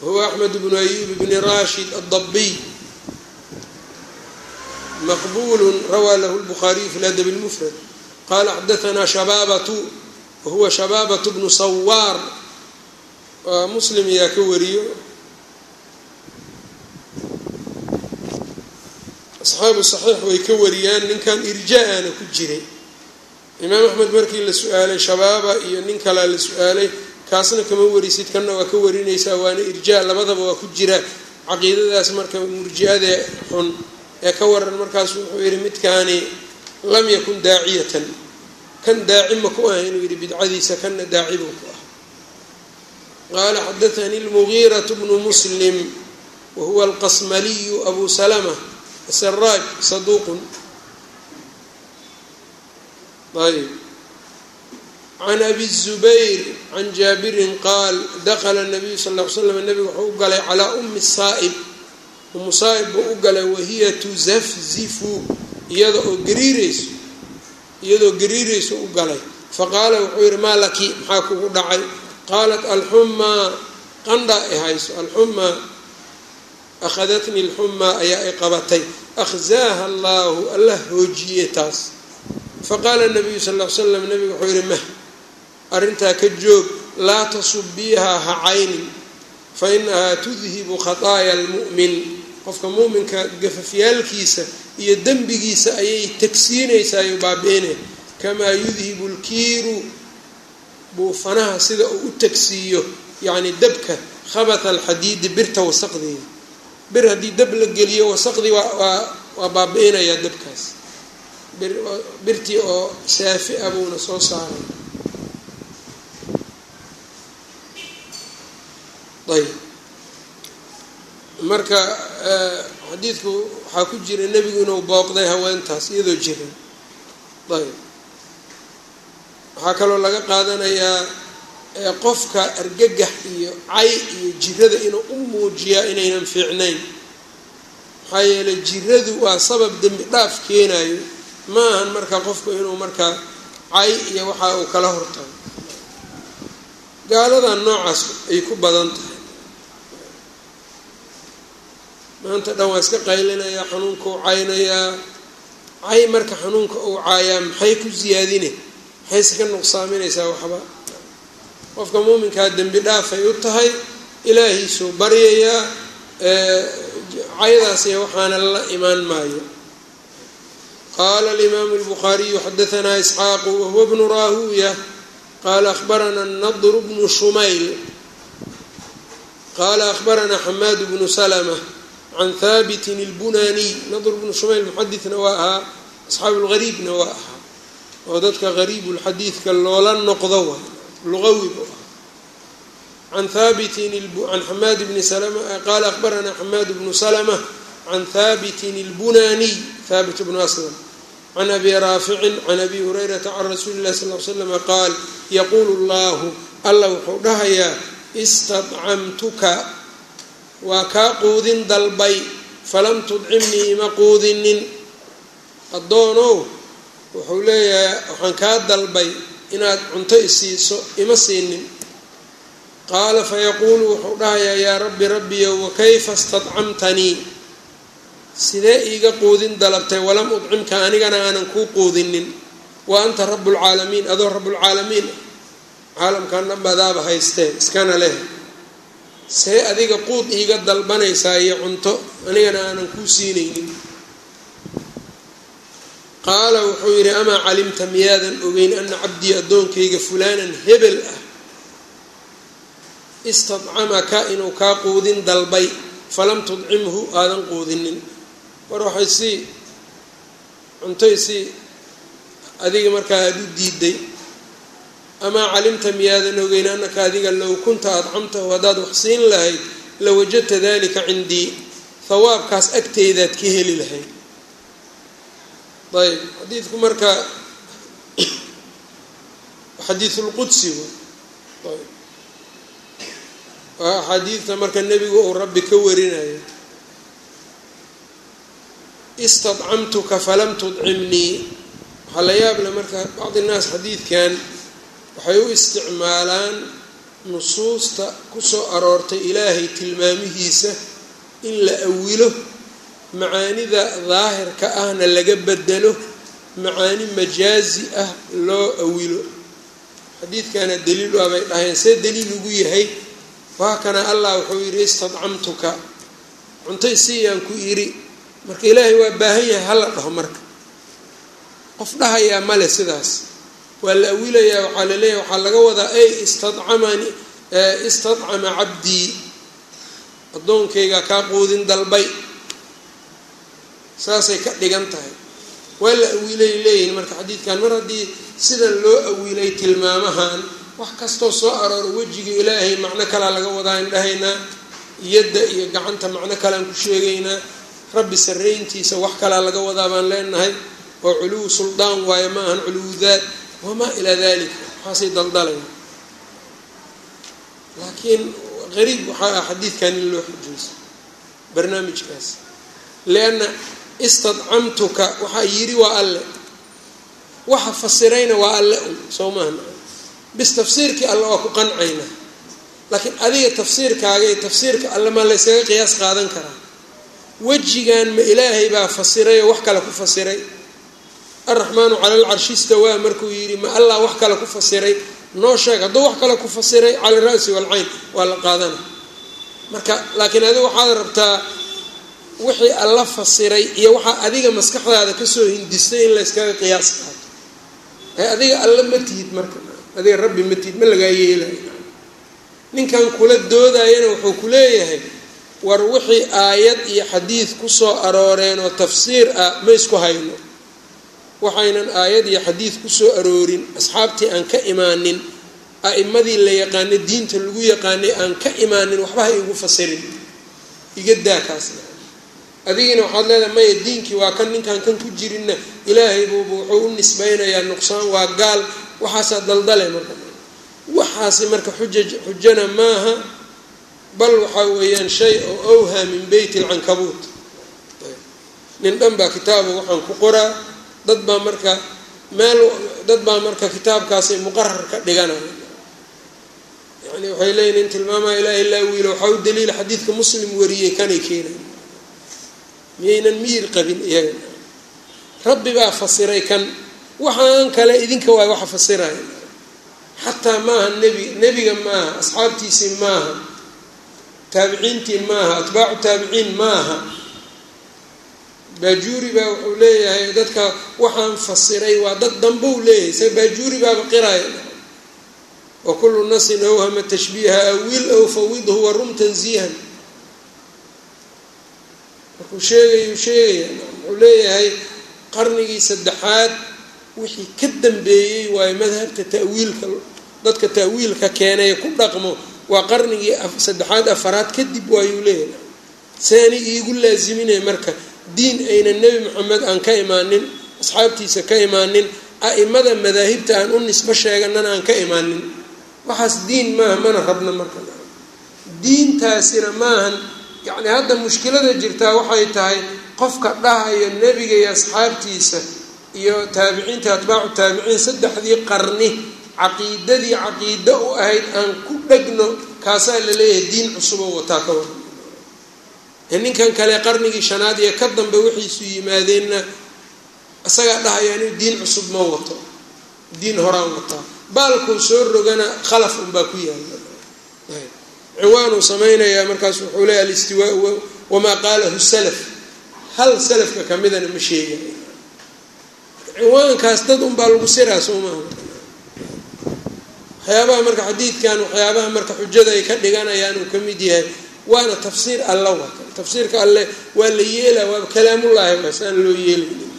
wahuwa axmed bnu ayuub bni rashid addabiy maqbulu rawaa lahu lbukhaariyu fi ladab lmufrad qaala xadaanaa shabaabatu wahuwa shabaabatu bnu sawaar waa muslim ayaa ka wariyo asxaabu saxiix way ka wariyaan ninkan irjaa-ana ku jiray imaam axmed markii la su'aalay shabaaba iyo nin kalea la su'aalay kaasna kama warisid kanna waa ka warinaysaa waana irjaa labadaba waa ku jira. Caqiidadaas marka murji-ade xun ee ka waran markaasu wuxuu yihi midkaani lam yakun daaciyatan. Kan daaci ma ku ah inuu yihi bidcadiisa kanna daaci buu ku ah qaala xadaanii lmugiiratu bnu muslim wahuwa alqasmaliyu abu salama saraaj saduuqun. Ayb can abi zubayr can jaabirin qaal dakala nabiyu sal l slam nabigu wuxuu u galay calaa ummi saa'ib umu saa'ib buu u galay wahiya tuzafzifu iyada oo gariirayso iyadoo gariirayso u galay faqaala wuxuu yihi maa laki maxaa kugu dhacay qaalat alxumaa qandha i hayso alxumaa akhadatni alxumaa ayaa ay qabatay akhzaaha allaahu allah hoojiye taas faqaala nabiyu sal l slam nabigu wuxuu yihi mah arrintaa ka joog laa tasubiihaa ha caynin fa inahaa tudhibu khataaya almu'min. Qofka mu'minka gafafyaalkiisa iyo dembigiisa ayay tagsiinaysaayou baabi'ine kamaa yudhibu lkiiru buufanaha sida uu u tagsiiyo yacni dabka khabata alxadiidi birta wasaqdeeda bir haddii dab la geliyo wasaqdii waa baabi'inayaa dabkaas. Birtii oo saafi a buuna soo saaray ayb. Marka xadiidku waxaa ku jira nebigu inuu booqday haweentaas iyadoo jiran ayb. Waxaa kaloo laga qaadanayaa qofka argagax iyo cay iyo jirada inuu u muujiyaa inaynan fiicnayn. Maxaa yeelay jiradu waa sabab dembi dhaaf keenayo ma ahan marka qofku inuu markaa cay iyo waxa uu kala hortago. Gaaladan noocaas ay ku badan tahay maanta dhan waa iska qaylinayaa xanuunka u caynayaa. Cay marka xanuunka uu caayaa maxay ku siyaadine maxayse ka nuqsaaminaysaa waxba? Qofka muuminkaa dembi dhaafay u tahay ilaahiisuu baryayaa caydaasiy waxaana la imaan maayo. Qaala alimaamu اlbukhaariyu xadaanaa isxaaqu wahuwa bnu raahuuya. Qaala ahbarana nadr bnu shumayl. Qaala ahbaranaa xamaad bnu salma can haabitin اlbunaniy nadr bnu shumayl muxadidna waa ahaa asxaabu lgariibna waa ahaa oo dadka gariibulxadiidka loola noqdo wa luqawi buu ahaa can haabitin can xamaad bni qaala ahbaranaa xamaad bnu salma can haabitin اlbunaniy haabit bnu aslam can abi raaficin can abi hurayrata can rasuuli اllahi sal l slama qaal yaquulu اllahu alla wuxuu dhahayaa istadcamtuka waa kaa quudin dalbay falam tudcimnii ima quudinin. Addoonow wuxuu leeyahay waxaan kaa dalbay inaad cunto isiiso ima siinin. Qaala fayaquulu wuxuu dhahayaa yaa rabbi rabbiyow wakayfa istadcamtanii? Sidee iiga quudin dalabtay? Walam udcimka anigana aanan kuu quudinin. Wa anta rabbulcaalamiin adoo rabbulcaalamiin caalamkan dhanbadaaba haystee iskana leh see adiga quud iiga dalbanaysaa iyo cunto anigana aanan kuu siinaynin. Qaala wuxuu yidhi amaa calimta miyaadan ogeyn ana cabdii addoonkayga fulaanan hebel ah? Istadcamaka inuu kaa quudin dalbay falam tudcimhu aadan quudinin. War waxay sii cuntay sii adiga markaa aada u diiday amaa calimta miyaadan ogeyn annaka adiga low kunta adcamtahu haddaad wax siin lahayd lawajadta dalika cindii hawaabkaas agteydaad ka heli lahayd ayb xadiidku marka xadiisulqudsi waa axaadiidta marka nebigu uu rabbi ka warinayo istadcamtuka falam tudcimnii waxaa la yaable marka bacdi innaas xadiidkan waxay u isticmaalaan nusuusta ku soo aroortay ilaahay tilmaamihiisa in la awilo macaanida daahirka ahna laga bedelo macaani majaazi ah loo awilo. Xadiidkana daliil ah bay dhaheen see daliil ugu yahay. Waa kana allah wuxuu yidhi istadcamtuka. Cunto isiiyaan ku idhi marka ilaahay waa baahan yahay hala dhaho marka. Qof dhahayaa male sidaas waa la awilayaa waxaa la leeyahay waxaa laga wadaa ey istadcamani istadcama cabdii addoonkayga kaa quudin dalbay. Saasay ka dhigan tahay. Waa la awiilay leeyihiin marka xadiidkan. Mar haddii sidan loo awiilay tilmaamahan wax kastoo soo arooro wejiga ilaahay macno kalaa laga wadaa indhahaynaa yadda iyo gacanta macno kalean ku sheegaynaa rabbi sarrayntiisa wax kalaa laga wadaa baan leenahay oo culuwu suldaan waayo ma ahan culuwu daad wamaa ilaa dalika waxaasay daldalaya laakiin qariib waxaa ah xadiidkan in loo xujayso barnaamijkaas lianna istadcamtuka waxaa yidhi waa alle waxa fasirayna waa alle un soo maahan bis tafsiirkii alle waa ku qancayna laakiin adiga tafsiirkaaga iyo tafsiirka alle maa la yskaga qiyaas qaadan karaa wejigan ma ilaahay baa fasiray oo wax kale ku fasiray alraxmaanu cala alcarshi istawaa markuu yidhi ma allah wax kale ku fasiray? Noo sheeg hadduu wax kale ku fasiray cala ra'si walcayn waa la qaadana. Marka laakiin adiga waxaad rabtaa wixii alla fasiray iyo waxaa adiga maskaxdaada ka soo hindistay in layskaga qiyaas qaato. Ee adiga alla ma tihid marka adiga rabbi ma tihid ma lagaa yeelay. Ninkan kula doodayana wuxuu ku leeyahay war wixii aayad iyo xadiid ku soo arooreen oo tafsiir ah ma isku hayno waxaynan aayad iyo xadiid ku soo aroorin asxaabtii aan ka imaanin a'imadii la yaqaanay diinta lagu yaqaanay aan ka imaanin waxba ha igu fasirin. Iga daa kaasna adigiina waxaad leedahay maya diinkii waa kan ninkaan kan ku jirinna ilaahay buuba wuxuu u nisbaynayaa nuqsaan waa gaal. Waxaasaa daldale marka. Waxaasi marka xuja xujana maaha bal waxaa weeyaan shay oo awhaa min beyt alcankabuut nin dhan baa kitaaba waxaan ku qoraa dad baa marka meel dad baa marka kitaabkaasay muqarar ka dhiganaya yani waxay leeyihiin in tilmaamaa ilaah ilaa wiilo waxaa u daliila xadiidka muslim wariyey kanay keenay. Miyaynan miyir qabin iyaga. Rabbi baa fasiray kan waxaan kale idinka waay waxa fasiraya xataa maaha nebi nebiga maaha asxaabtiisii maaha taabiciintii maaha atbaacu taabiciin maaha baajuuri baa wuxuu leeyahay dadka waxaan fasiray waa dad dambe u leeyahay se baajuuri baaba qiraya wa kullu nasin awhama tashbiiha awil ow fawidhu warum tanziihan. Markuu sheegayuu sheegaya wuxuu leeyahay qarnigii saddexaad wixii ka dambeeyey waayo madhabta ta'wiilka dadka ta'wiilka keenay ku dhaqmo waa qarnigii saddexaad afaraad kadib waayuu leeyahay. Saani iigu laasiminaya marka diin aynan nebi moxamed aan ka imaanin asxaabtiisa ka imaanin a'imada madaahibta aan u nisbo sheeganana aan ka imaanin. Waxaas diin maaha mana rabna marka. Diintaasina maahan yacni hadda mushkilada jirtaa waxay tahay qofka dhahayo nebiga iyo asxaabtiisa iyo taabiciinta atbaacu taabiciin saddexdii qarni caqiidadii caqiido u ahayd aan ku dhegno kaasaa la leeyahay diin cusuboo wataa ka war ninkan kale qarnigii shanaad iyo ka dambe wixiisu yimaadeenna isagaa dhahaya inuu diin cusub ma wato diin horaan wataa baalkuu soo rogana khalaf unbaa ku yaalla ciwaanuu samaynayaa markaas wuxuu leeya alistiwaa wamaa qaalahu salaf. Hal salafka kamidana ma sheegay ciwaankaas dad unbaa lagu siraa soo waxyaabaha marka xadiidkan waxyaabaha marka xujada ay ka dhiganayaan uu ka mid yahay waana tafsiir alla waa tafsiirka alle waa la yeelaa waa kalaamullaahi waa saan loo yeelaynin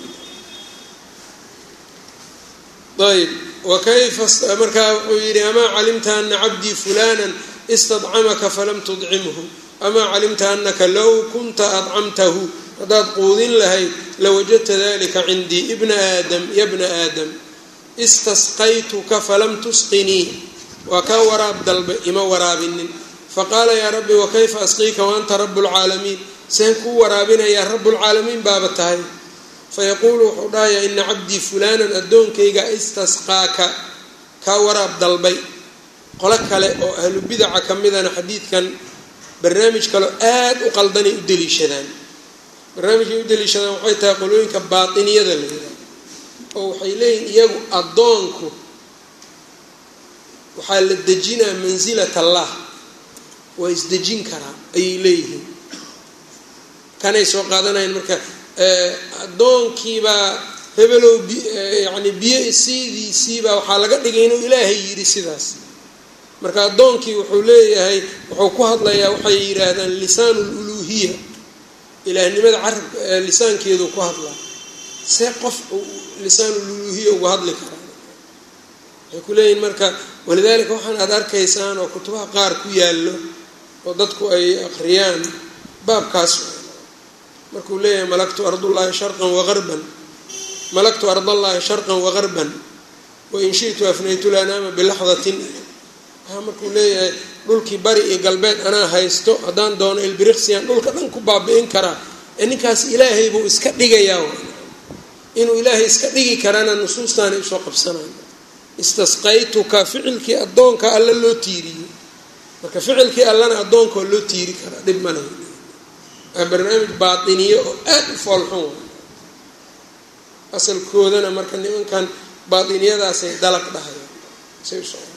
ayb wakayfa markaa wuxuu yidhi amaa calimta ana cabdii fulanan istadcamaka falam tudcimhu? Amaa calimta anaka low kunta adcamtahu? Haddaad quudin lahayd lawajadta dalika cindii ibna aadam ya bna aadam. Istasqaytuka falam tusqinii. Waa kaa waraab dalbe ima waraabinin faqaala yaa rabbi wakayfa asqiika waanta rabu lcaalamiin seen kuu waraabinayaa rabbulcaalamiin baaba tahay fayaquulu wuxuu dhahayaa ina cabdii fulaanan addoonkayga istasqaaka kaa waraab dalbay qolo kale oo ahlu bidaca ka midana xadiidkan barnaamij kaleo aad u qaldanay u daliishadaan barnaamijkay u daliishadaan waxay tahay qolooyinka baatiniyada yidhaha oo waxay leeyihiin iyagu addoonku waxaa la dejinaa mansilat allah waa isdejin karaa ayay leeyihiin. Kanay soo qaadanayaan marka addoonkiibaa hebelow yani biyo isiidiisiibaa waxaa laga dhigay inuu ilaahay yidhi sidaas. Marka addoonkii wuxuu leeyahay wuxuu ku hadlayaa waxay yidhaahdaan lisaanu luluuhiya ilaahnimada carab lisaankeedu ku hadlaa see qof lisaanu luluuhiya uga hadli karaa waxay ku leeyihiin marka walidaalika waxaan aada arkaysaan oo kutubaha qaar ku yaallo oo dadku ay aqriyaan baabkaas. Markuu leeyahay malaktu ardullaahi sharqan wagarban malaktu ardallahi sharqan wagarban wain shi'tu afnaytu lanaama bilaxdatin. Waxaa markuu leeyahay dhulkii bari iyo galbeed anaa haysto haddaan doono ilbiriqsiyaan dhulka dhan ku baabi'in karaa. Ee ninkaas ilaahay buu iska dhigayaa inuu ilaahay iska dhigi karana nusuustaanay u soo qabsanayo. Istasqaytuka ficilkii addoonka alla loo tiiriyey marka ficilkii allana addoonka waa loo tiiri karaa dhib ma leh waa barnaamij baatiniye oo aada u foolxun asalkoodana marka nimankan baatiniyadaasay dalaq dhahayaan say u socdaan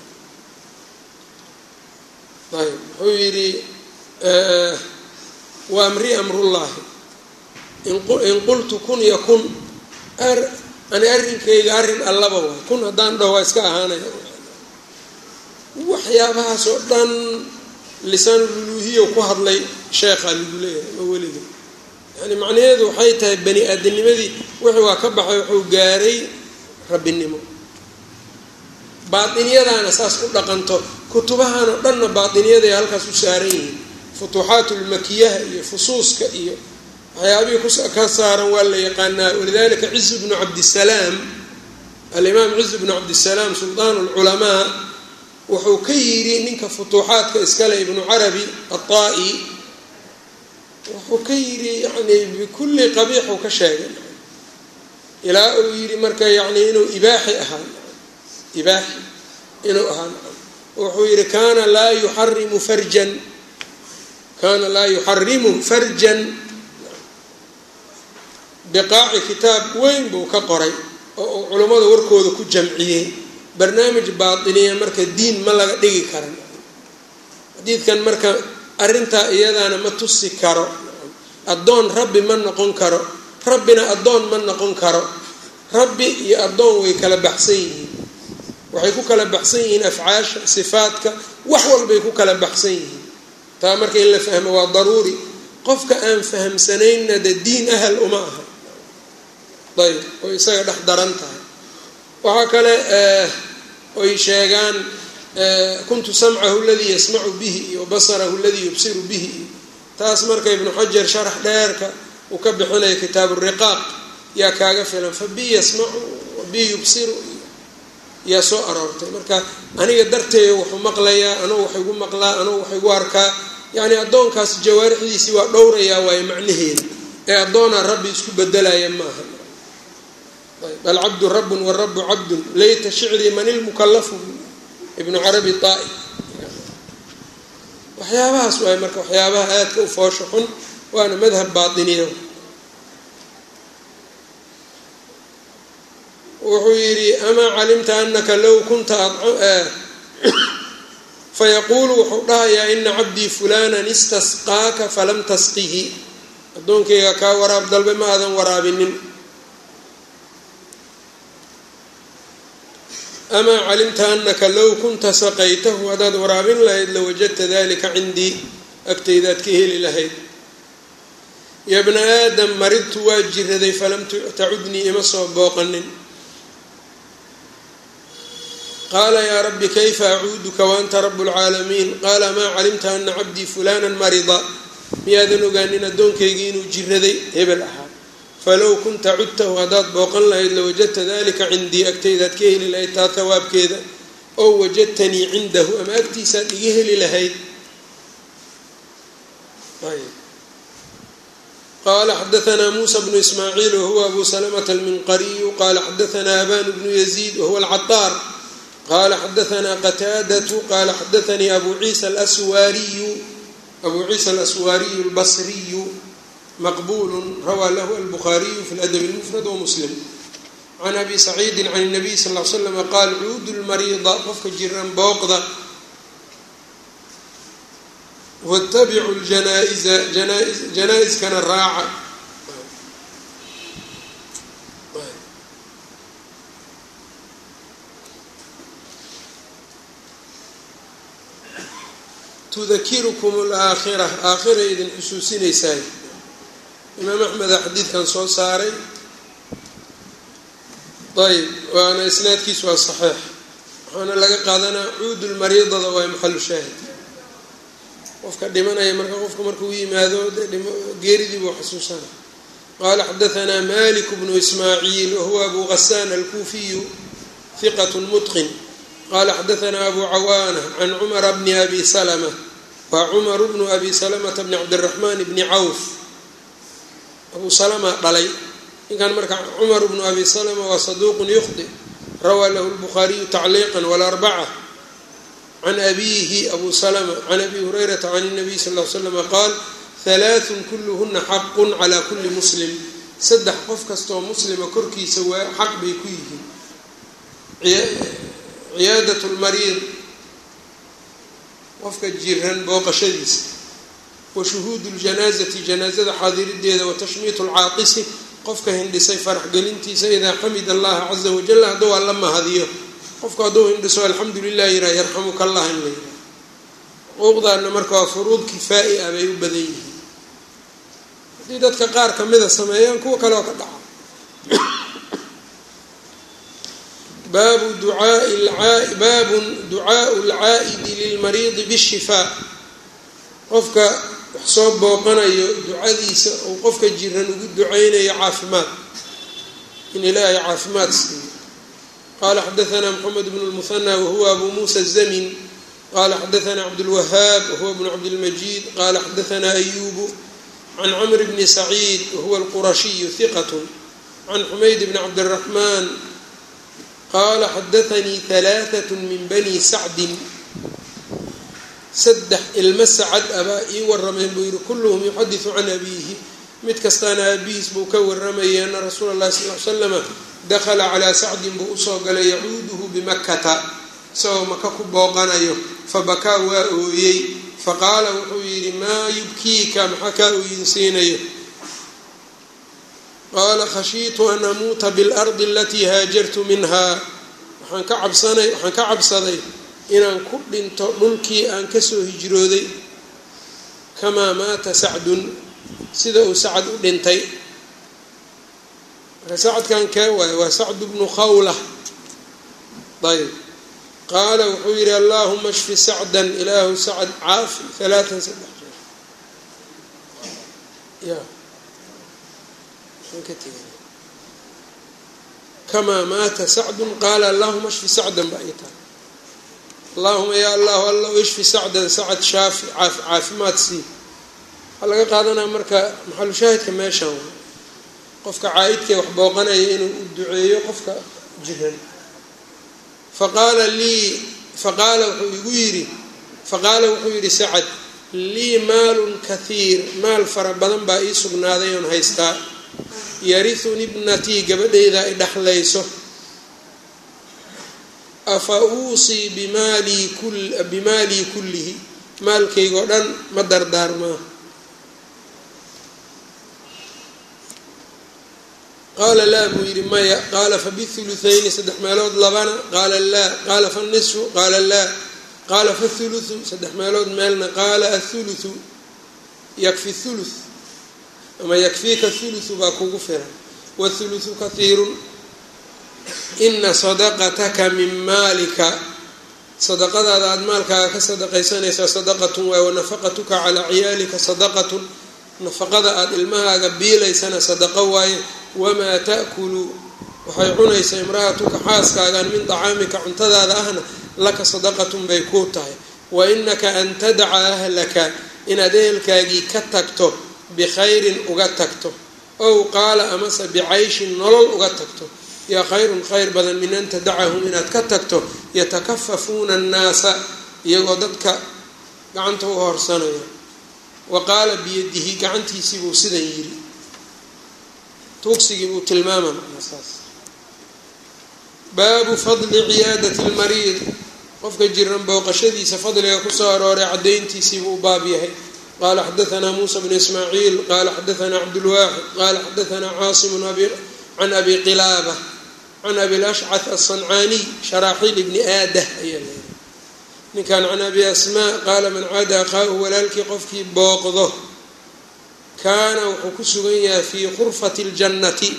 ayb wuxuu yidhi wa amri amrullaahi. In qultu kun yakun ani arrinkayga arrin allaba waay. Kun haddaan dhaho waa iska ahaanaya waxyaabahaas oo dhan lisaanululuuhiya ku hadlay sheekhaa lagu leeyahay ama weliga yani macnaheedu waxay tahay bani aadamnimadii wixii waa ka baxay wuxuu gaaray rabbinimo. Baatiniyadaana saas u dhaqanto kutubahan oo dhanna baatiniyaday halkaas u saaran yihiin. Futuuxaatulmakiyaha iyo fusuuska iyo waxyaabihii ka saaran waa la yaqaanaa walidalika ciz bnu cabdisalaam alimaam ciz bnu cabdisalaam sultaan lculamaa wuxuu ka yidhi ninka futuuxaadka iskale ibnu carabi ataa-i wuxuu ka yidhi yani bikulli qabiixuu ka sheegay. Ilaa uu yidhi marka yani inuu ibaaxi ahaa ibaaxi inuu ahaa wuxuu yidhi kaana laa yuxarimu farjan kaana laa yuxarimu farjan. Biqaaci kitaab weyn buu ka qoray oo uu culummada warkooda ku jamciyey barnaamij baatiniya marka diin ma laga dhigi karan xadiidkan marka arrintaa iyadaana ma tusi karo. Addoon rabbi ma noqon karo. Rabbina addoon ma noqon karo. Rabbi iyo addoon way kala baxsan yihiin. Waxay ku kala baxsan yihiin afcaasha sifaadka. Wax walbay ku kala baxsan yihiin. Taa marka in la fahmo waa daruuri. Qofka aan fahamsanaynna de diin ahal uma aha. Ayb oo isaga dhex daran tahay. Waxaa kale oy sheegaan kuntu samcahu aladii yasmacu bihi iyo basarahu aladii yubsiru bihi. Iyo taas marka ibnu xajar sharax dheerka uu ka bixinayo kitaabu riqaaq yaa kaaga filan fa bi yasmacu bi yubsiru. Yaa soo aroortay. Marka aniga darteeya wuxuu maqlayaa anugu wax igu maqlaa anugu wax igu arkaa yacni addoonkaas jawaarixdiisii waa dhowrayaa waayo macnaheeda. Ee addoonaa rabbi isku bedelaya maaha alcabdu rabun warabu cabdun layta shicrii man ilmukallafu ibnu carabi taa-i waxyaabahaas waay marka waxyaabaha aadka u foosha xun waana madhab baatiniya wuxuu yidhi amaa calimta anaka low kunta fayaquulu wuxuu dhahayaa ina cabdii fulanan istasqaaka falam tasqihi addoonkayga kaa waraab dalbe ma aadan waraabinin amaa calimta anaka low kunta saqaytahu haddaad waraabin lahayd lawajadta dalika cindii agtaydaad ka heli lahayd ya bna aadam maridtu waa jiraday falam tacudnii ima soo booqanin qaala yaa rabbi kayfa acuuduka waanta rabu lcaalamiin qaala maa calimta ana cabdii fulanan marida miyaadan ogaanin addoonkaygii inuu jiraday hebel ahaa falow kunta cudtahu haddaad booqan lahayd lawajadta dalika cindii agtaydaad ka heli lahayd taa hawaabkeeda oo wajadtanii cindahu ama agtiisaad iga heli lahayd qala xadaanaa muusa bnu ismaaciil wahuwa abu salamata alminqariyu qala xadaanaa aban bnu yaziid wahuwa alcataar qala xadaanaa qataadatu qala xadaanii abu ciisa alswaariyu abu ciisa alaswaariyu albasriyu maqbulu rawaa lahu albuhaariyu fi ladab اlmufrad wamuslim can abi saciidi can الnabiy sal l slm qaal cuudu lmariida qofka jiran booqda wاtabicu ljanaa'iza janaa-iskana raaca tudakirukum alaakhira aakhira idin xusuusinaysaay imaam axmeda xadiidkan soo saaray. Ayb waana isnaadkiisu waa saxiix waxaana laga qaadanaa cuudulmariidada waa maxalu shaahid. Qofka dhimanaya marka qofka markuu yimaado geeridii buu xasuusana. Qaala xadaanaa malik bnu ismaaciil wahuwa abu ghasaan alkuufiyu hiqat mutqin. Qala xadaanaa abu cawaana can cumara bni abi salma waa cumaru bnu abi salamata bni cabdiraxmaan bni cawf abu salma dhalay. Ninkan marka cumar bnu abi salma waa saduuqun yukhdi. Rawaa lahu lbukhaariyu tacliiqa wlarbaca can abiihi abu salma can abi hurayrata can nabiy sal l slama qaal halaathun kulluhuna xaqun calaa kulli muslim. Saddex qof kastoo muslima korkiisa waa xaq bay ku yihiin. Ciyaadat lmariid qofka jiran booqashadiisa wa shuhuudu ljanaazati janaazada xaadirideeda wa tashmiitu lcaaqisi qofka hindhisay farax gelintiisa idaa xamid allaha caza wajal hadduu alla mahadiyo. Qofku hadduu hindhiso alxamdu lilah yiraa yarxamuka allah in la yiraa xuquuqdaana marka waa furuud kifaa'i ah bay u badan yihiin. Haddii dadka qaar kamida sameeyaan kuwa kale oo ka dhaca. *coughs* Baabu duaai baabun ducaau lcaa'idi lilmariidi bishifaa. Qofka wax soo booqanayo ducadiisa uu qofka jiran ugu duceynayo caafimaad. In ilaahay caafimaad siiyo. Qala xadaanaa mxamed bn lmuhanى wahuwa abu musa zamin. Qala xadaanaa cabdulwahaab wahuwa bnu cabdilmajiid qala xadaanaa ayubu can camr bni saciid wahuwa alqurashiyu hiqat can xumayd bni cabdiraxmaan qaala xadaanii halaaثat min bani sacdin saddex ilmo sacad abaa ii warameen buu yihi kulluhum yuxadisu can abiihi. Mid kastaana aabihiis buu ka waramaya ana rasuula allahi sal l slama dakhala calaa sacdin buu u soo galay yacuuduhu bimakata isagoo maka ku booqanayo fabakaa waa ooyey. Faqaala wuxuu yidhi maa yubkiika? Maxaa kaa ooyinsiinayo qaala khashiitu an amuuta bilardi alatii haajartu minha waxaan ka cabsanay waxaan ka cabsaday inaan ku dhinto dhulkii aan ka soo hijrooday. Kamaa maata sacdun sida uu sacad u dhintay. Marka sacadkan kee waay waa sacdu bnu khawla. Ayb qaala wuxuu yidhi allaahuma shfi sacdan ilaahu sacad caafi halaatan saddex jeer. Ka kamaa maata sacdun qaala allahuma shfi sacdan ba ay tahay allahuma yaa allahu alla ishfi sacdan sacad shaafi caafimaad sii waxaa laga qaadanaa marka maxalushaahidka meeshan? Wa qofka caa-idkee wax booqanaya inuu u duceeyo qofka jiran faqaala lii faqaala wuxuu igu yidhi faqaala wuxuu yidhi sacad lii maalun kathiir maal fara badan baa ii sugnaaday oon haystaa. Yarithuni ibnatii gabadhayda ay dhexlayso afa uusii bimaalii kullihi. Maalkaygoo dhan ma dardaarmaa qaala laa buu yidhi maya. Qaala fabihuluthayni saddex meelood labana. Qaala laa. Qaala fanisfu qaala laa. Qaala fathuluthu saddex meelood meelna. Qaala athuluthu. Yakfi thuluth. Ama yakfiika thuluthu baa kugu filan wathuluthu kathiirun ina sadaqataka min maalika. Sadaqadaada aada maalkaaga ka sadaqaysanaysaa sadaqatun waay wanafaqatuka calaa ciyaalika sadaqatun. Nafaqada aada ilmahaaga biilaysana sadaqo waaye. Wamaa ta'kulu. Waxay cunaysaa imra'atuka xaaskaagan min dacaamika cuntadaada ahna laka sadaqatun bay kuu tahay. Wa inaka an tadaca ahlaka inaad ehelkaagii ka tagto bikhayrin uga tagto. Ow qaala amase bicayshin nolol uga tagto yaa khayrun khayr badan min an tadacahum inaad ka tagto yatakafafuuna annaasa iyagoo dadka gacanta u horsanaya. Wa qaala biyadihi gacantiisii buu sidan yidhi. Tuugsigii buu tilmaama saas. Baabu fadli ciyaadati lmariid qofka jiran booqashadiisa fadliga ku soo arooray caddayntiisiibuu u baab yahay. Qala xadaanaa muusa bnu ismaaciil qala xadaanaa cabdulwaaxid qala xadaanaa caasimu can abi qilaaba can abi lashcad aلصancaaniy sharaaxiil bni aadah ayaa leeyahay ninkan can abi asmaa qaala man caada akhaahu walaalkii qofkii booqdo kaana wuxuu ku sugan yahay fii khurfati اljannati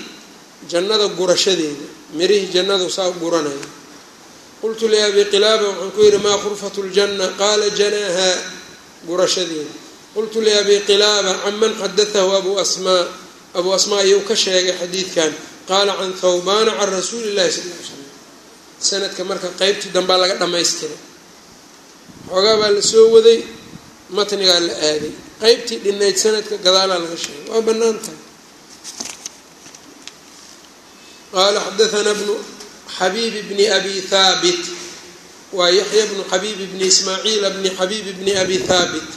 jannada gurashadeeda mirihii jannadu saa guranaya qultu liabi qilaaba waxaan ku yidhi maa khurfatu اljanna qaala janaaha gurashadeeda qultu liabi qilaaba can man xadatahu abu asmaa abuu asmaa ayuu ka sheegay xadiidkan qaala can thawbaana can rasuuli llahi sal l slam sanadka marka qeybtii dambaa laga dhamaystiray xoogaa baa la soo waday matnigaa la aaday qeybtii dhinayd sanadka gadaalaa laga sheegay waa bannaan tahay qaala xadaanaa bnu xabiib bni abi haabit waa yaxya bnu xabiib bni ismaaciila bni xabiib bni abi haabit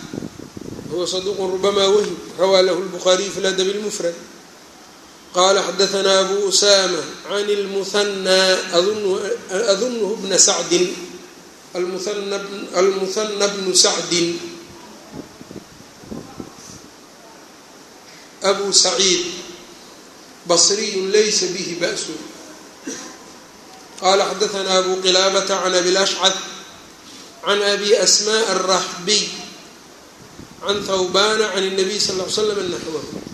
huwa saduuqun rubamaa wahim rawaa lahu lbukhaariyu fi ladabi lmufrad qala xadaanaa abu usama can lmuhanaa adunuhu bna sacdin almuhana bnu sacdin abu saciid basriyu laysa bihi ba'su qala xadaanaa abu qilaabata can abi lashcad can abi asmaء الraxbiy can thawbana can الnabiy sal ll l slam naxwahu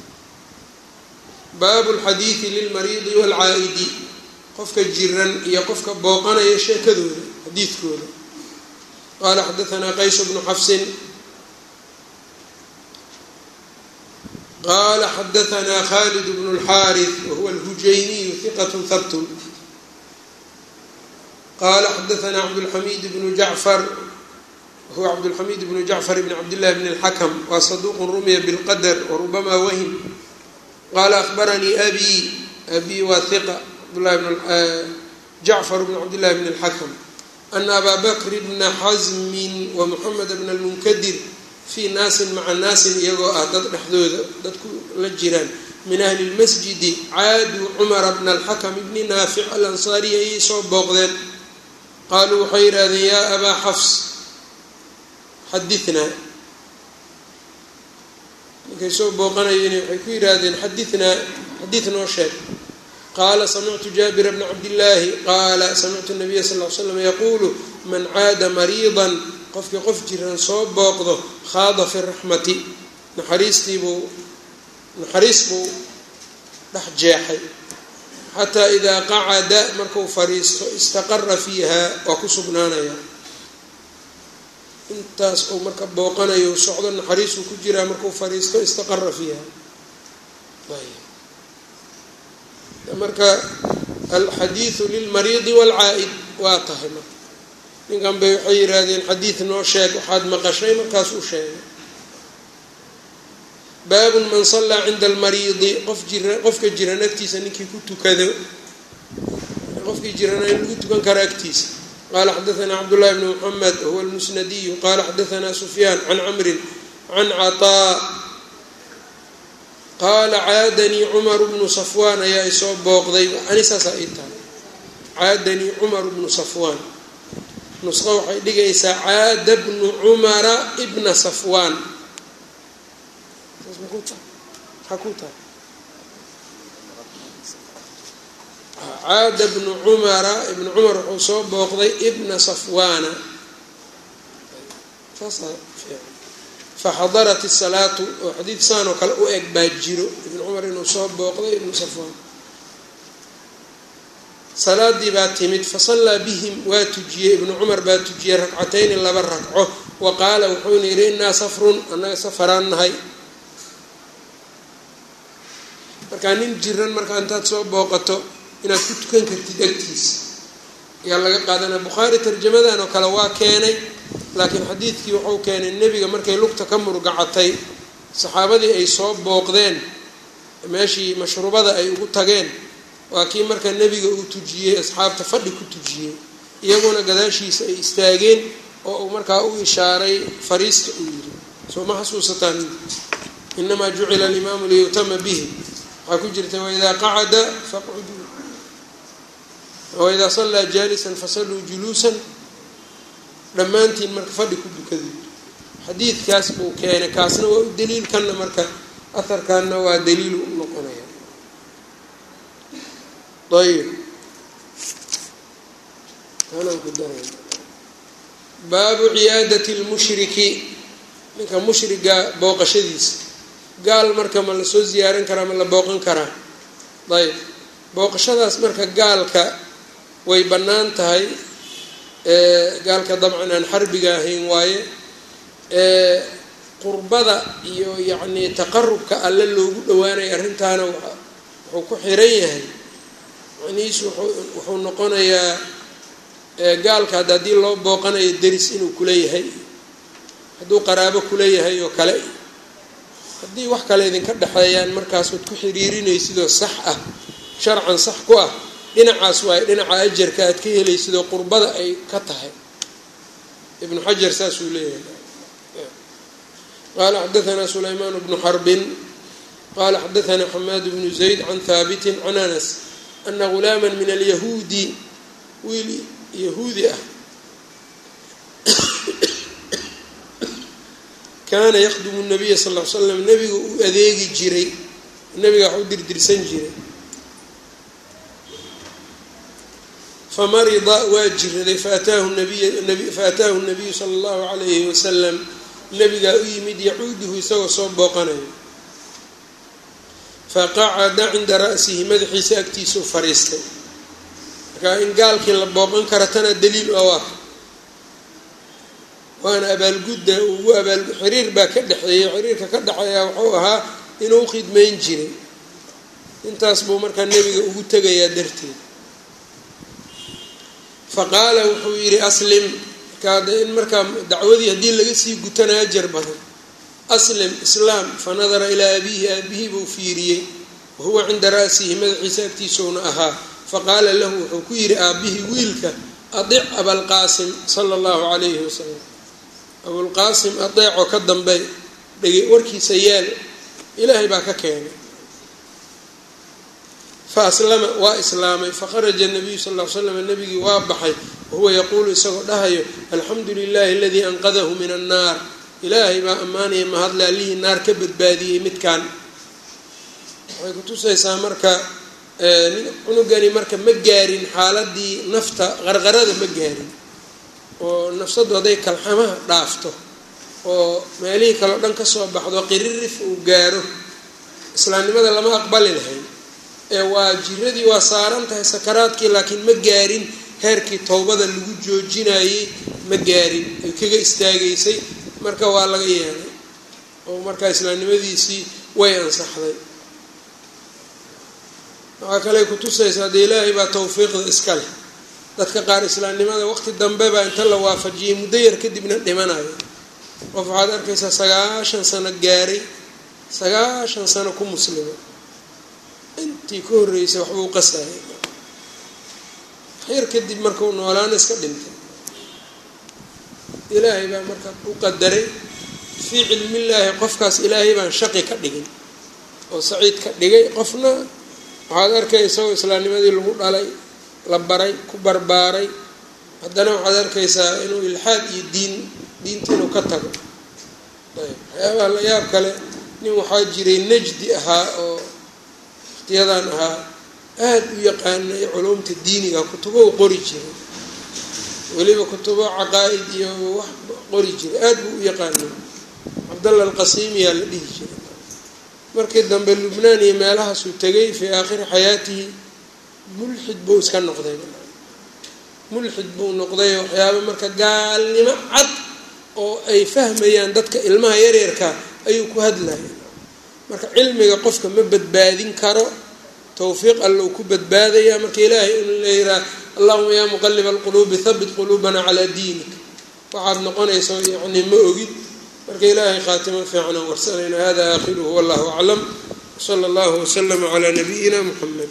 baabu lxadiidi lilmariidi waalcaa'idi qofka jiran iyo qofka booqanaya sheekadooda xadiidkooda qaala xadaanaa qays bnu xafsin qaala xadaanaa khalid bnu اlxaariث wahuwa alhujayniyu hiqat habtun qaala xadaanaa cabdulxamiid bnu jacfar wahuwa cabdulxamiid bnu jacfar bn cabdillahi bn اlxakm waa saduuq rumiya bilqadr warubama wahim qala ahbaranii abi abi waa hiqa jacfar bn cabdillahi bn اlxakm ana abaa bakr bna xasmin wa moxamed bna lmunkadir fii naasin maca naasin iyagoo ah dad dhexdooda dadku la jiraan min ahli lmasjidi caaduu cumara bna alxakm bni naafic alansaariy ayay soo booqdeen qaaluu waxay yidhahdeen yaa abaa xafs xadinaa markay soo booqanayeen waxay ku yidhaahdeen xadinaa xadiid noo sheeg. Qaala samictu jaabira bna cabdillaahi. Qaala samictu nabiya sal l slam yaquulu man caada mariidan qofkii qof jiran soo booqdo khaada fi raxmati naxariistiibuu naxariis buu dhex jeexay. Xataa idaa qacada markuu fadhiisto istaqara fiiha waa ku sugnaanaya intaas uu marka booqanayo socdo naxariisuu ku jiraa markuu fadhiisto istaqara fiiha. Marka alxadiidu lilmariidi waalcaa'id waa tahay marka. Ninkan bay waxay yidhaahdeen xadiid noo sheeg waxaad maqashay markaas u sheegay. Baabun man sallaa cinda almariidi qof jira qofka jiran agtiisa ninkii ku tukado qofkii jirana in lagu tukan karo agtiisa qala xadaanaa cabdullahi bni muxamed huwa almusnadiyu qala xadaanaa sufyaan can camrin can caطaa qaala caadanii cumaru bnu safwaan ayaa isoo booqday ani saasa ay tahay caadanii cumaru bnu safwaan nusqo waxay dhigaysaa caada bnu cumara bna safwaan maxaa ku tahay caada bnu cumara ibnu cumar wuxuu soo booqday ibna safwaana faxadarat isalaatu oo xadiid saan oo kale u eg baa jiro ibnu cumar inuu soo booqday ibnu safwaan. Salaadii baa timid fasallaa bihim waa tujiyey ibnu cumar baa tujiyey ragcatayni laba ragco wa qaala wuxuuna yidhi innaa safrun annaga safaraan nahay. Markaa nin jiran markaa intaad soo booqato inaad ku tukan kartid agtiisa ayaa laga qaadanaya bukhaari tarjamadan oo kale waa keenay laakiin xadiidkii wuxuu keenay nebiga markay lugta ka murgacatay saxaabadii ay soo booqdeen meeshii mashruubada ay ugu tageen waa kii marka nebiga uu tujiyey asxaabta fadhi ku tujiyey iyaguna gadaashiisa ay istaageen oo uu markaa u ishaaray fariista uu yidhi. Soo ma xasuusataan? Inamaa jucila alimaamu liyutama bihi. Waxaa ku jirta waidaa qacada faqcuduu waidaa sallaa jaalisan fasalluu juluusan dhammaantiin marka fadhi ku dukada xadiidkaas buu keenay kaasna waa u daliilkanna marka aharkanna waa daliilu u noqonaya. Ayb baabu ciyaadati lmushriki ninka mushriga booqashadiisa. Gaal marka ma la soo ziyaaran karaa ma la booqan karaa? Ayb booqashadaas marka gaalka way bannaan tahay gaalka dabcan aan xarbiga ahayn waaye qurbada iyo yacnii taqarubka alle loogu dhowaanaya arrintaana wuxuu ku xiran yahay macnihiisu wuxuu noqonayaa gaalka hadda haddii loo booqanayo deris inuu kuleeyahay hadduu qaraabo kuleeyahay oo kale haddii wax kale idinka dhexeeyaan markaas waad ku xiriirinaysidoo sax ah sharcan sax ku ah dhinacaas waayo dhinaca ajarka aad ka helaysidoo qurbada ay ka tahay. Ibnu xajar saasuu leeyahay. Qaala xadaanaa sulaymaan bnu xarbin qala xadaanaa xamaad bnu zayd can haabitin can anas ana gulaama min alyahuudi wiil yahuudi ah. Kaana yaqdumu nabiya sal l slam nabiga uu adeegi jiray nabiga wax u dirdirsan jiray famarida waa jiraday faataahu nabiyu sala allahu calayhi wasalam nabigaa u yimid yacuuduhu isagoo soo booqanayo faqacada cinda ra'sihi madaxiisa agtiisuu fariistay markaa in gaalkii la booqan kara tana daliil oo ah waana abaalgudda ugu abaal xiriir baa ka dhexeeyay xiriirka ka dhexeeya wuxuu ahaa inuu khidmayn jiray intaas buu markaa nebiga ugu tegayaa darteed faqaala wuxuu yidhi aslim. Markaa in markaa dacwadii haddii laga sii gutana ajar badan. Aslim islaam fanadara ilaa abiihi aabihii buu fiiriyey. Wahuwa cinda ra'sihi madaxiisa agtiisuuna ahaa. Faqaala lahu wuxuu ku yidhi aabihii wiilka adic abalqaasim sala allahu calayhi wasalam abulqaasim adeecoo ka dambey warkiisa yeel ilaahay baa ka keenay fa aslama waa islaamay faqaraja nabiyu sal l slam nabigii waa baxay wahuwa yaquulu isagoo dhahayo alxamdu lilahi aladii anqadahu min annaar. Ilaahay baa ammaanaya mahadle allihii naar ka badbaadiyey midkan waxay kutusaysaa marka cunugani marka ma gaarin xaaladii nafta qarqarada ma gaarin oo nafsadu hadday kalxamaha dhaafto oo meelihii kaleo dhan ka soo baxdo qiririf uu gaaro. Islaamnimada lama aqbali lahayn ee waa waa saaran tahay sakaraadkii laakiin ma gaarin. Heerkii towbada lagu joojinayey ma gaarin. Ay kaga istaagaysay marka waa laga yeelay. Oo markaa islaamnimadiisii way ansaxday. Waxaa kale kutusaysaa dee ilaahay baa tawfiiqda iska leh. Dadka qaar islaamnimada waqti dambe baa inta la waafajiyay muddo yar kadibna dhimanayo qof waxaad arkaysaa sagaashan sano gaaray sagaashan sano ku muslima intii ka horreysay waxbuu qasayay xyar kadib markau noolaana iska dhintay. Ilaahay baa marka u qadaray fii cilmillaahi qofkaas ilaahay baan shaqi ka dhigin oo saciid ka dhigay qofna. Waxaad arkay isagoo islaamnimadii lagu dhalay la baray ku barbaaray. Haddana waxaad arkaysaa inuu ilxaad iyo diin diinta inuu ka tago. Ayb waxyaabaha la yaab kale nin waxaa jiray najdi ahaa oo waqtiyadan ahaa aada u yaqaanay culumta diiniga kutubo u qori jiray. Weliba kutubo caqaa-id iyo wax qori jiray. Aada buu u yaqaanay. Cabdalla alqasiimiyaa la dhihi jiray. Markii dambe lubnaan iyo meelahaasuu tegay fii aakhiri xayaatihi mulxid buu iska noqday. Mulxid buu noqday waxyaaba marka gaalnimo cad oo ay fahmayaan dadka ilmaha yaryarka ayuu ku hadlaya marka cilmiga qofka ma badbaadin karo towfiiq allou ku badbaadaya. Marka ilaahay in la yiraa allahuma yaa muqaliba alquluubi habit quluubana calaa diinik. Waxaad noqonayso yacni ma ogid. Marka ilaahay khaatimo fiicana warsanayna hada aakhiruhu wallahu aclam. Wsala allahu waslama calaa nabiyina muxamed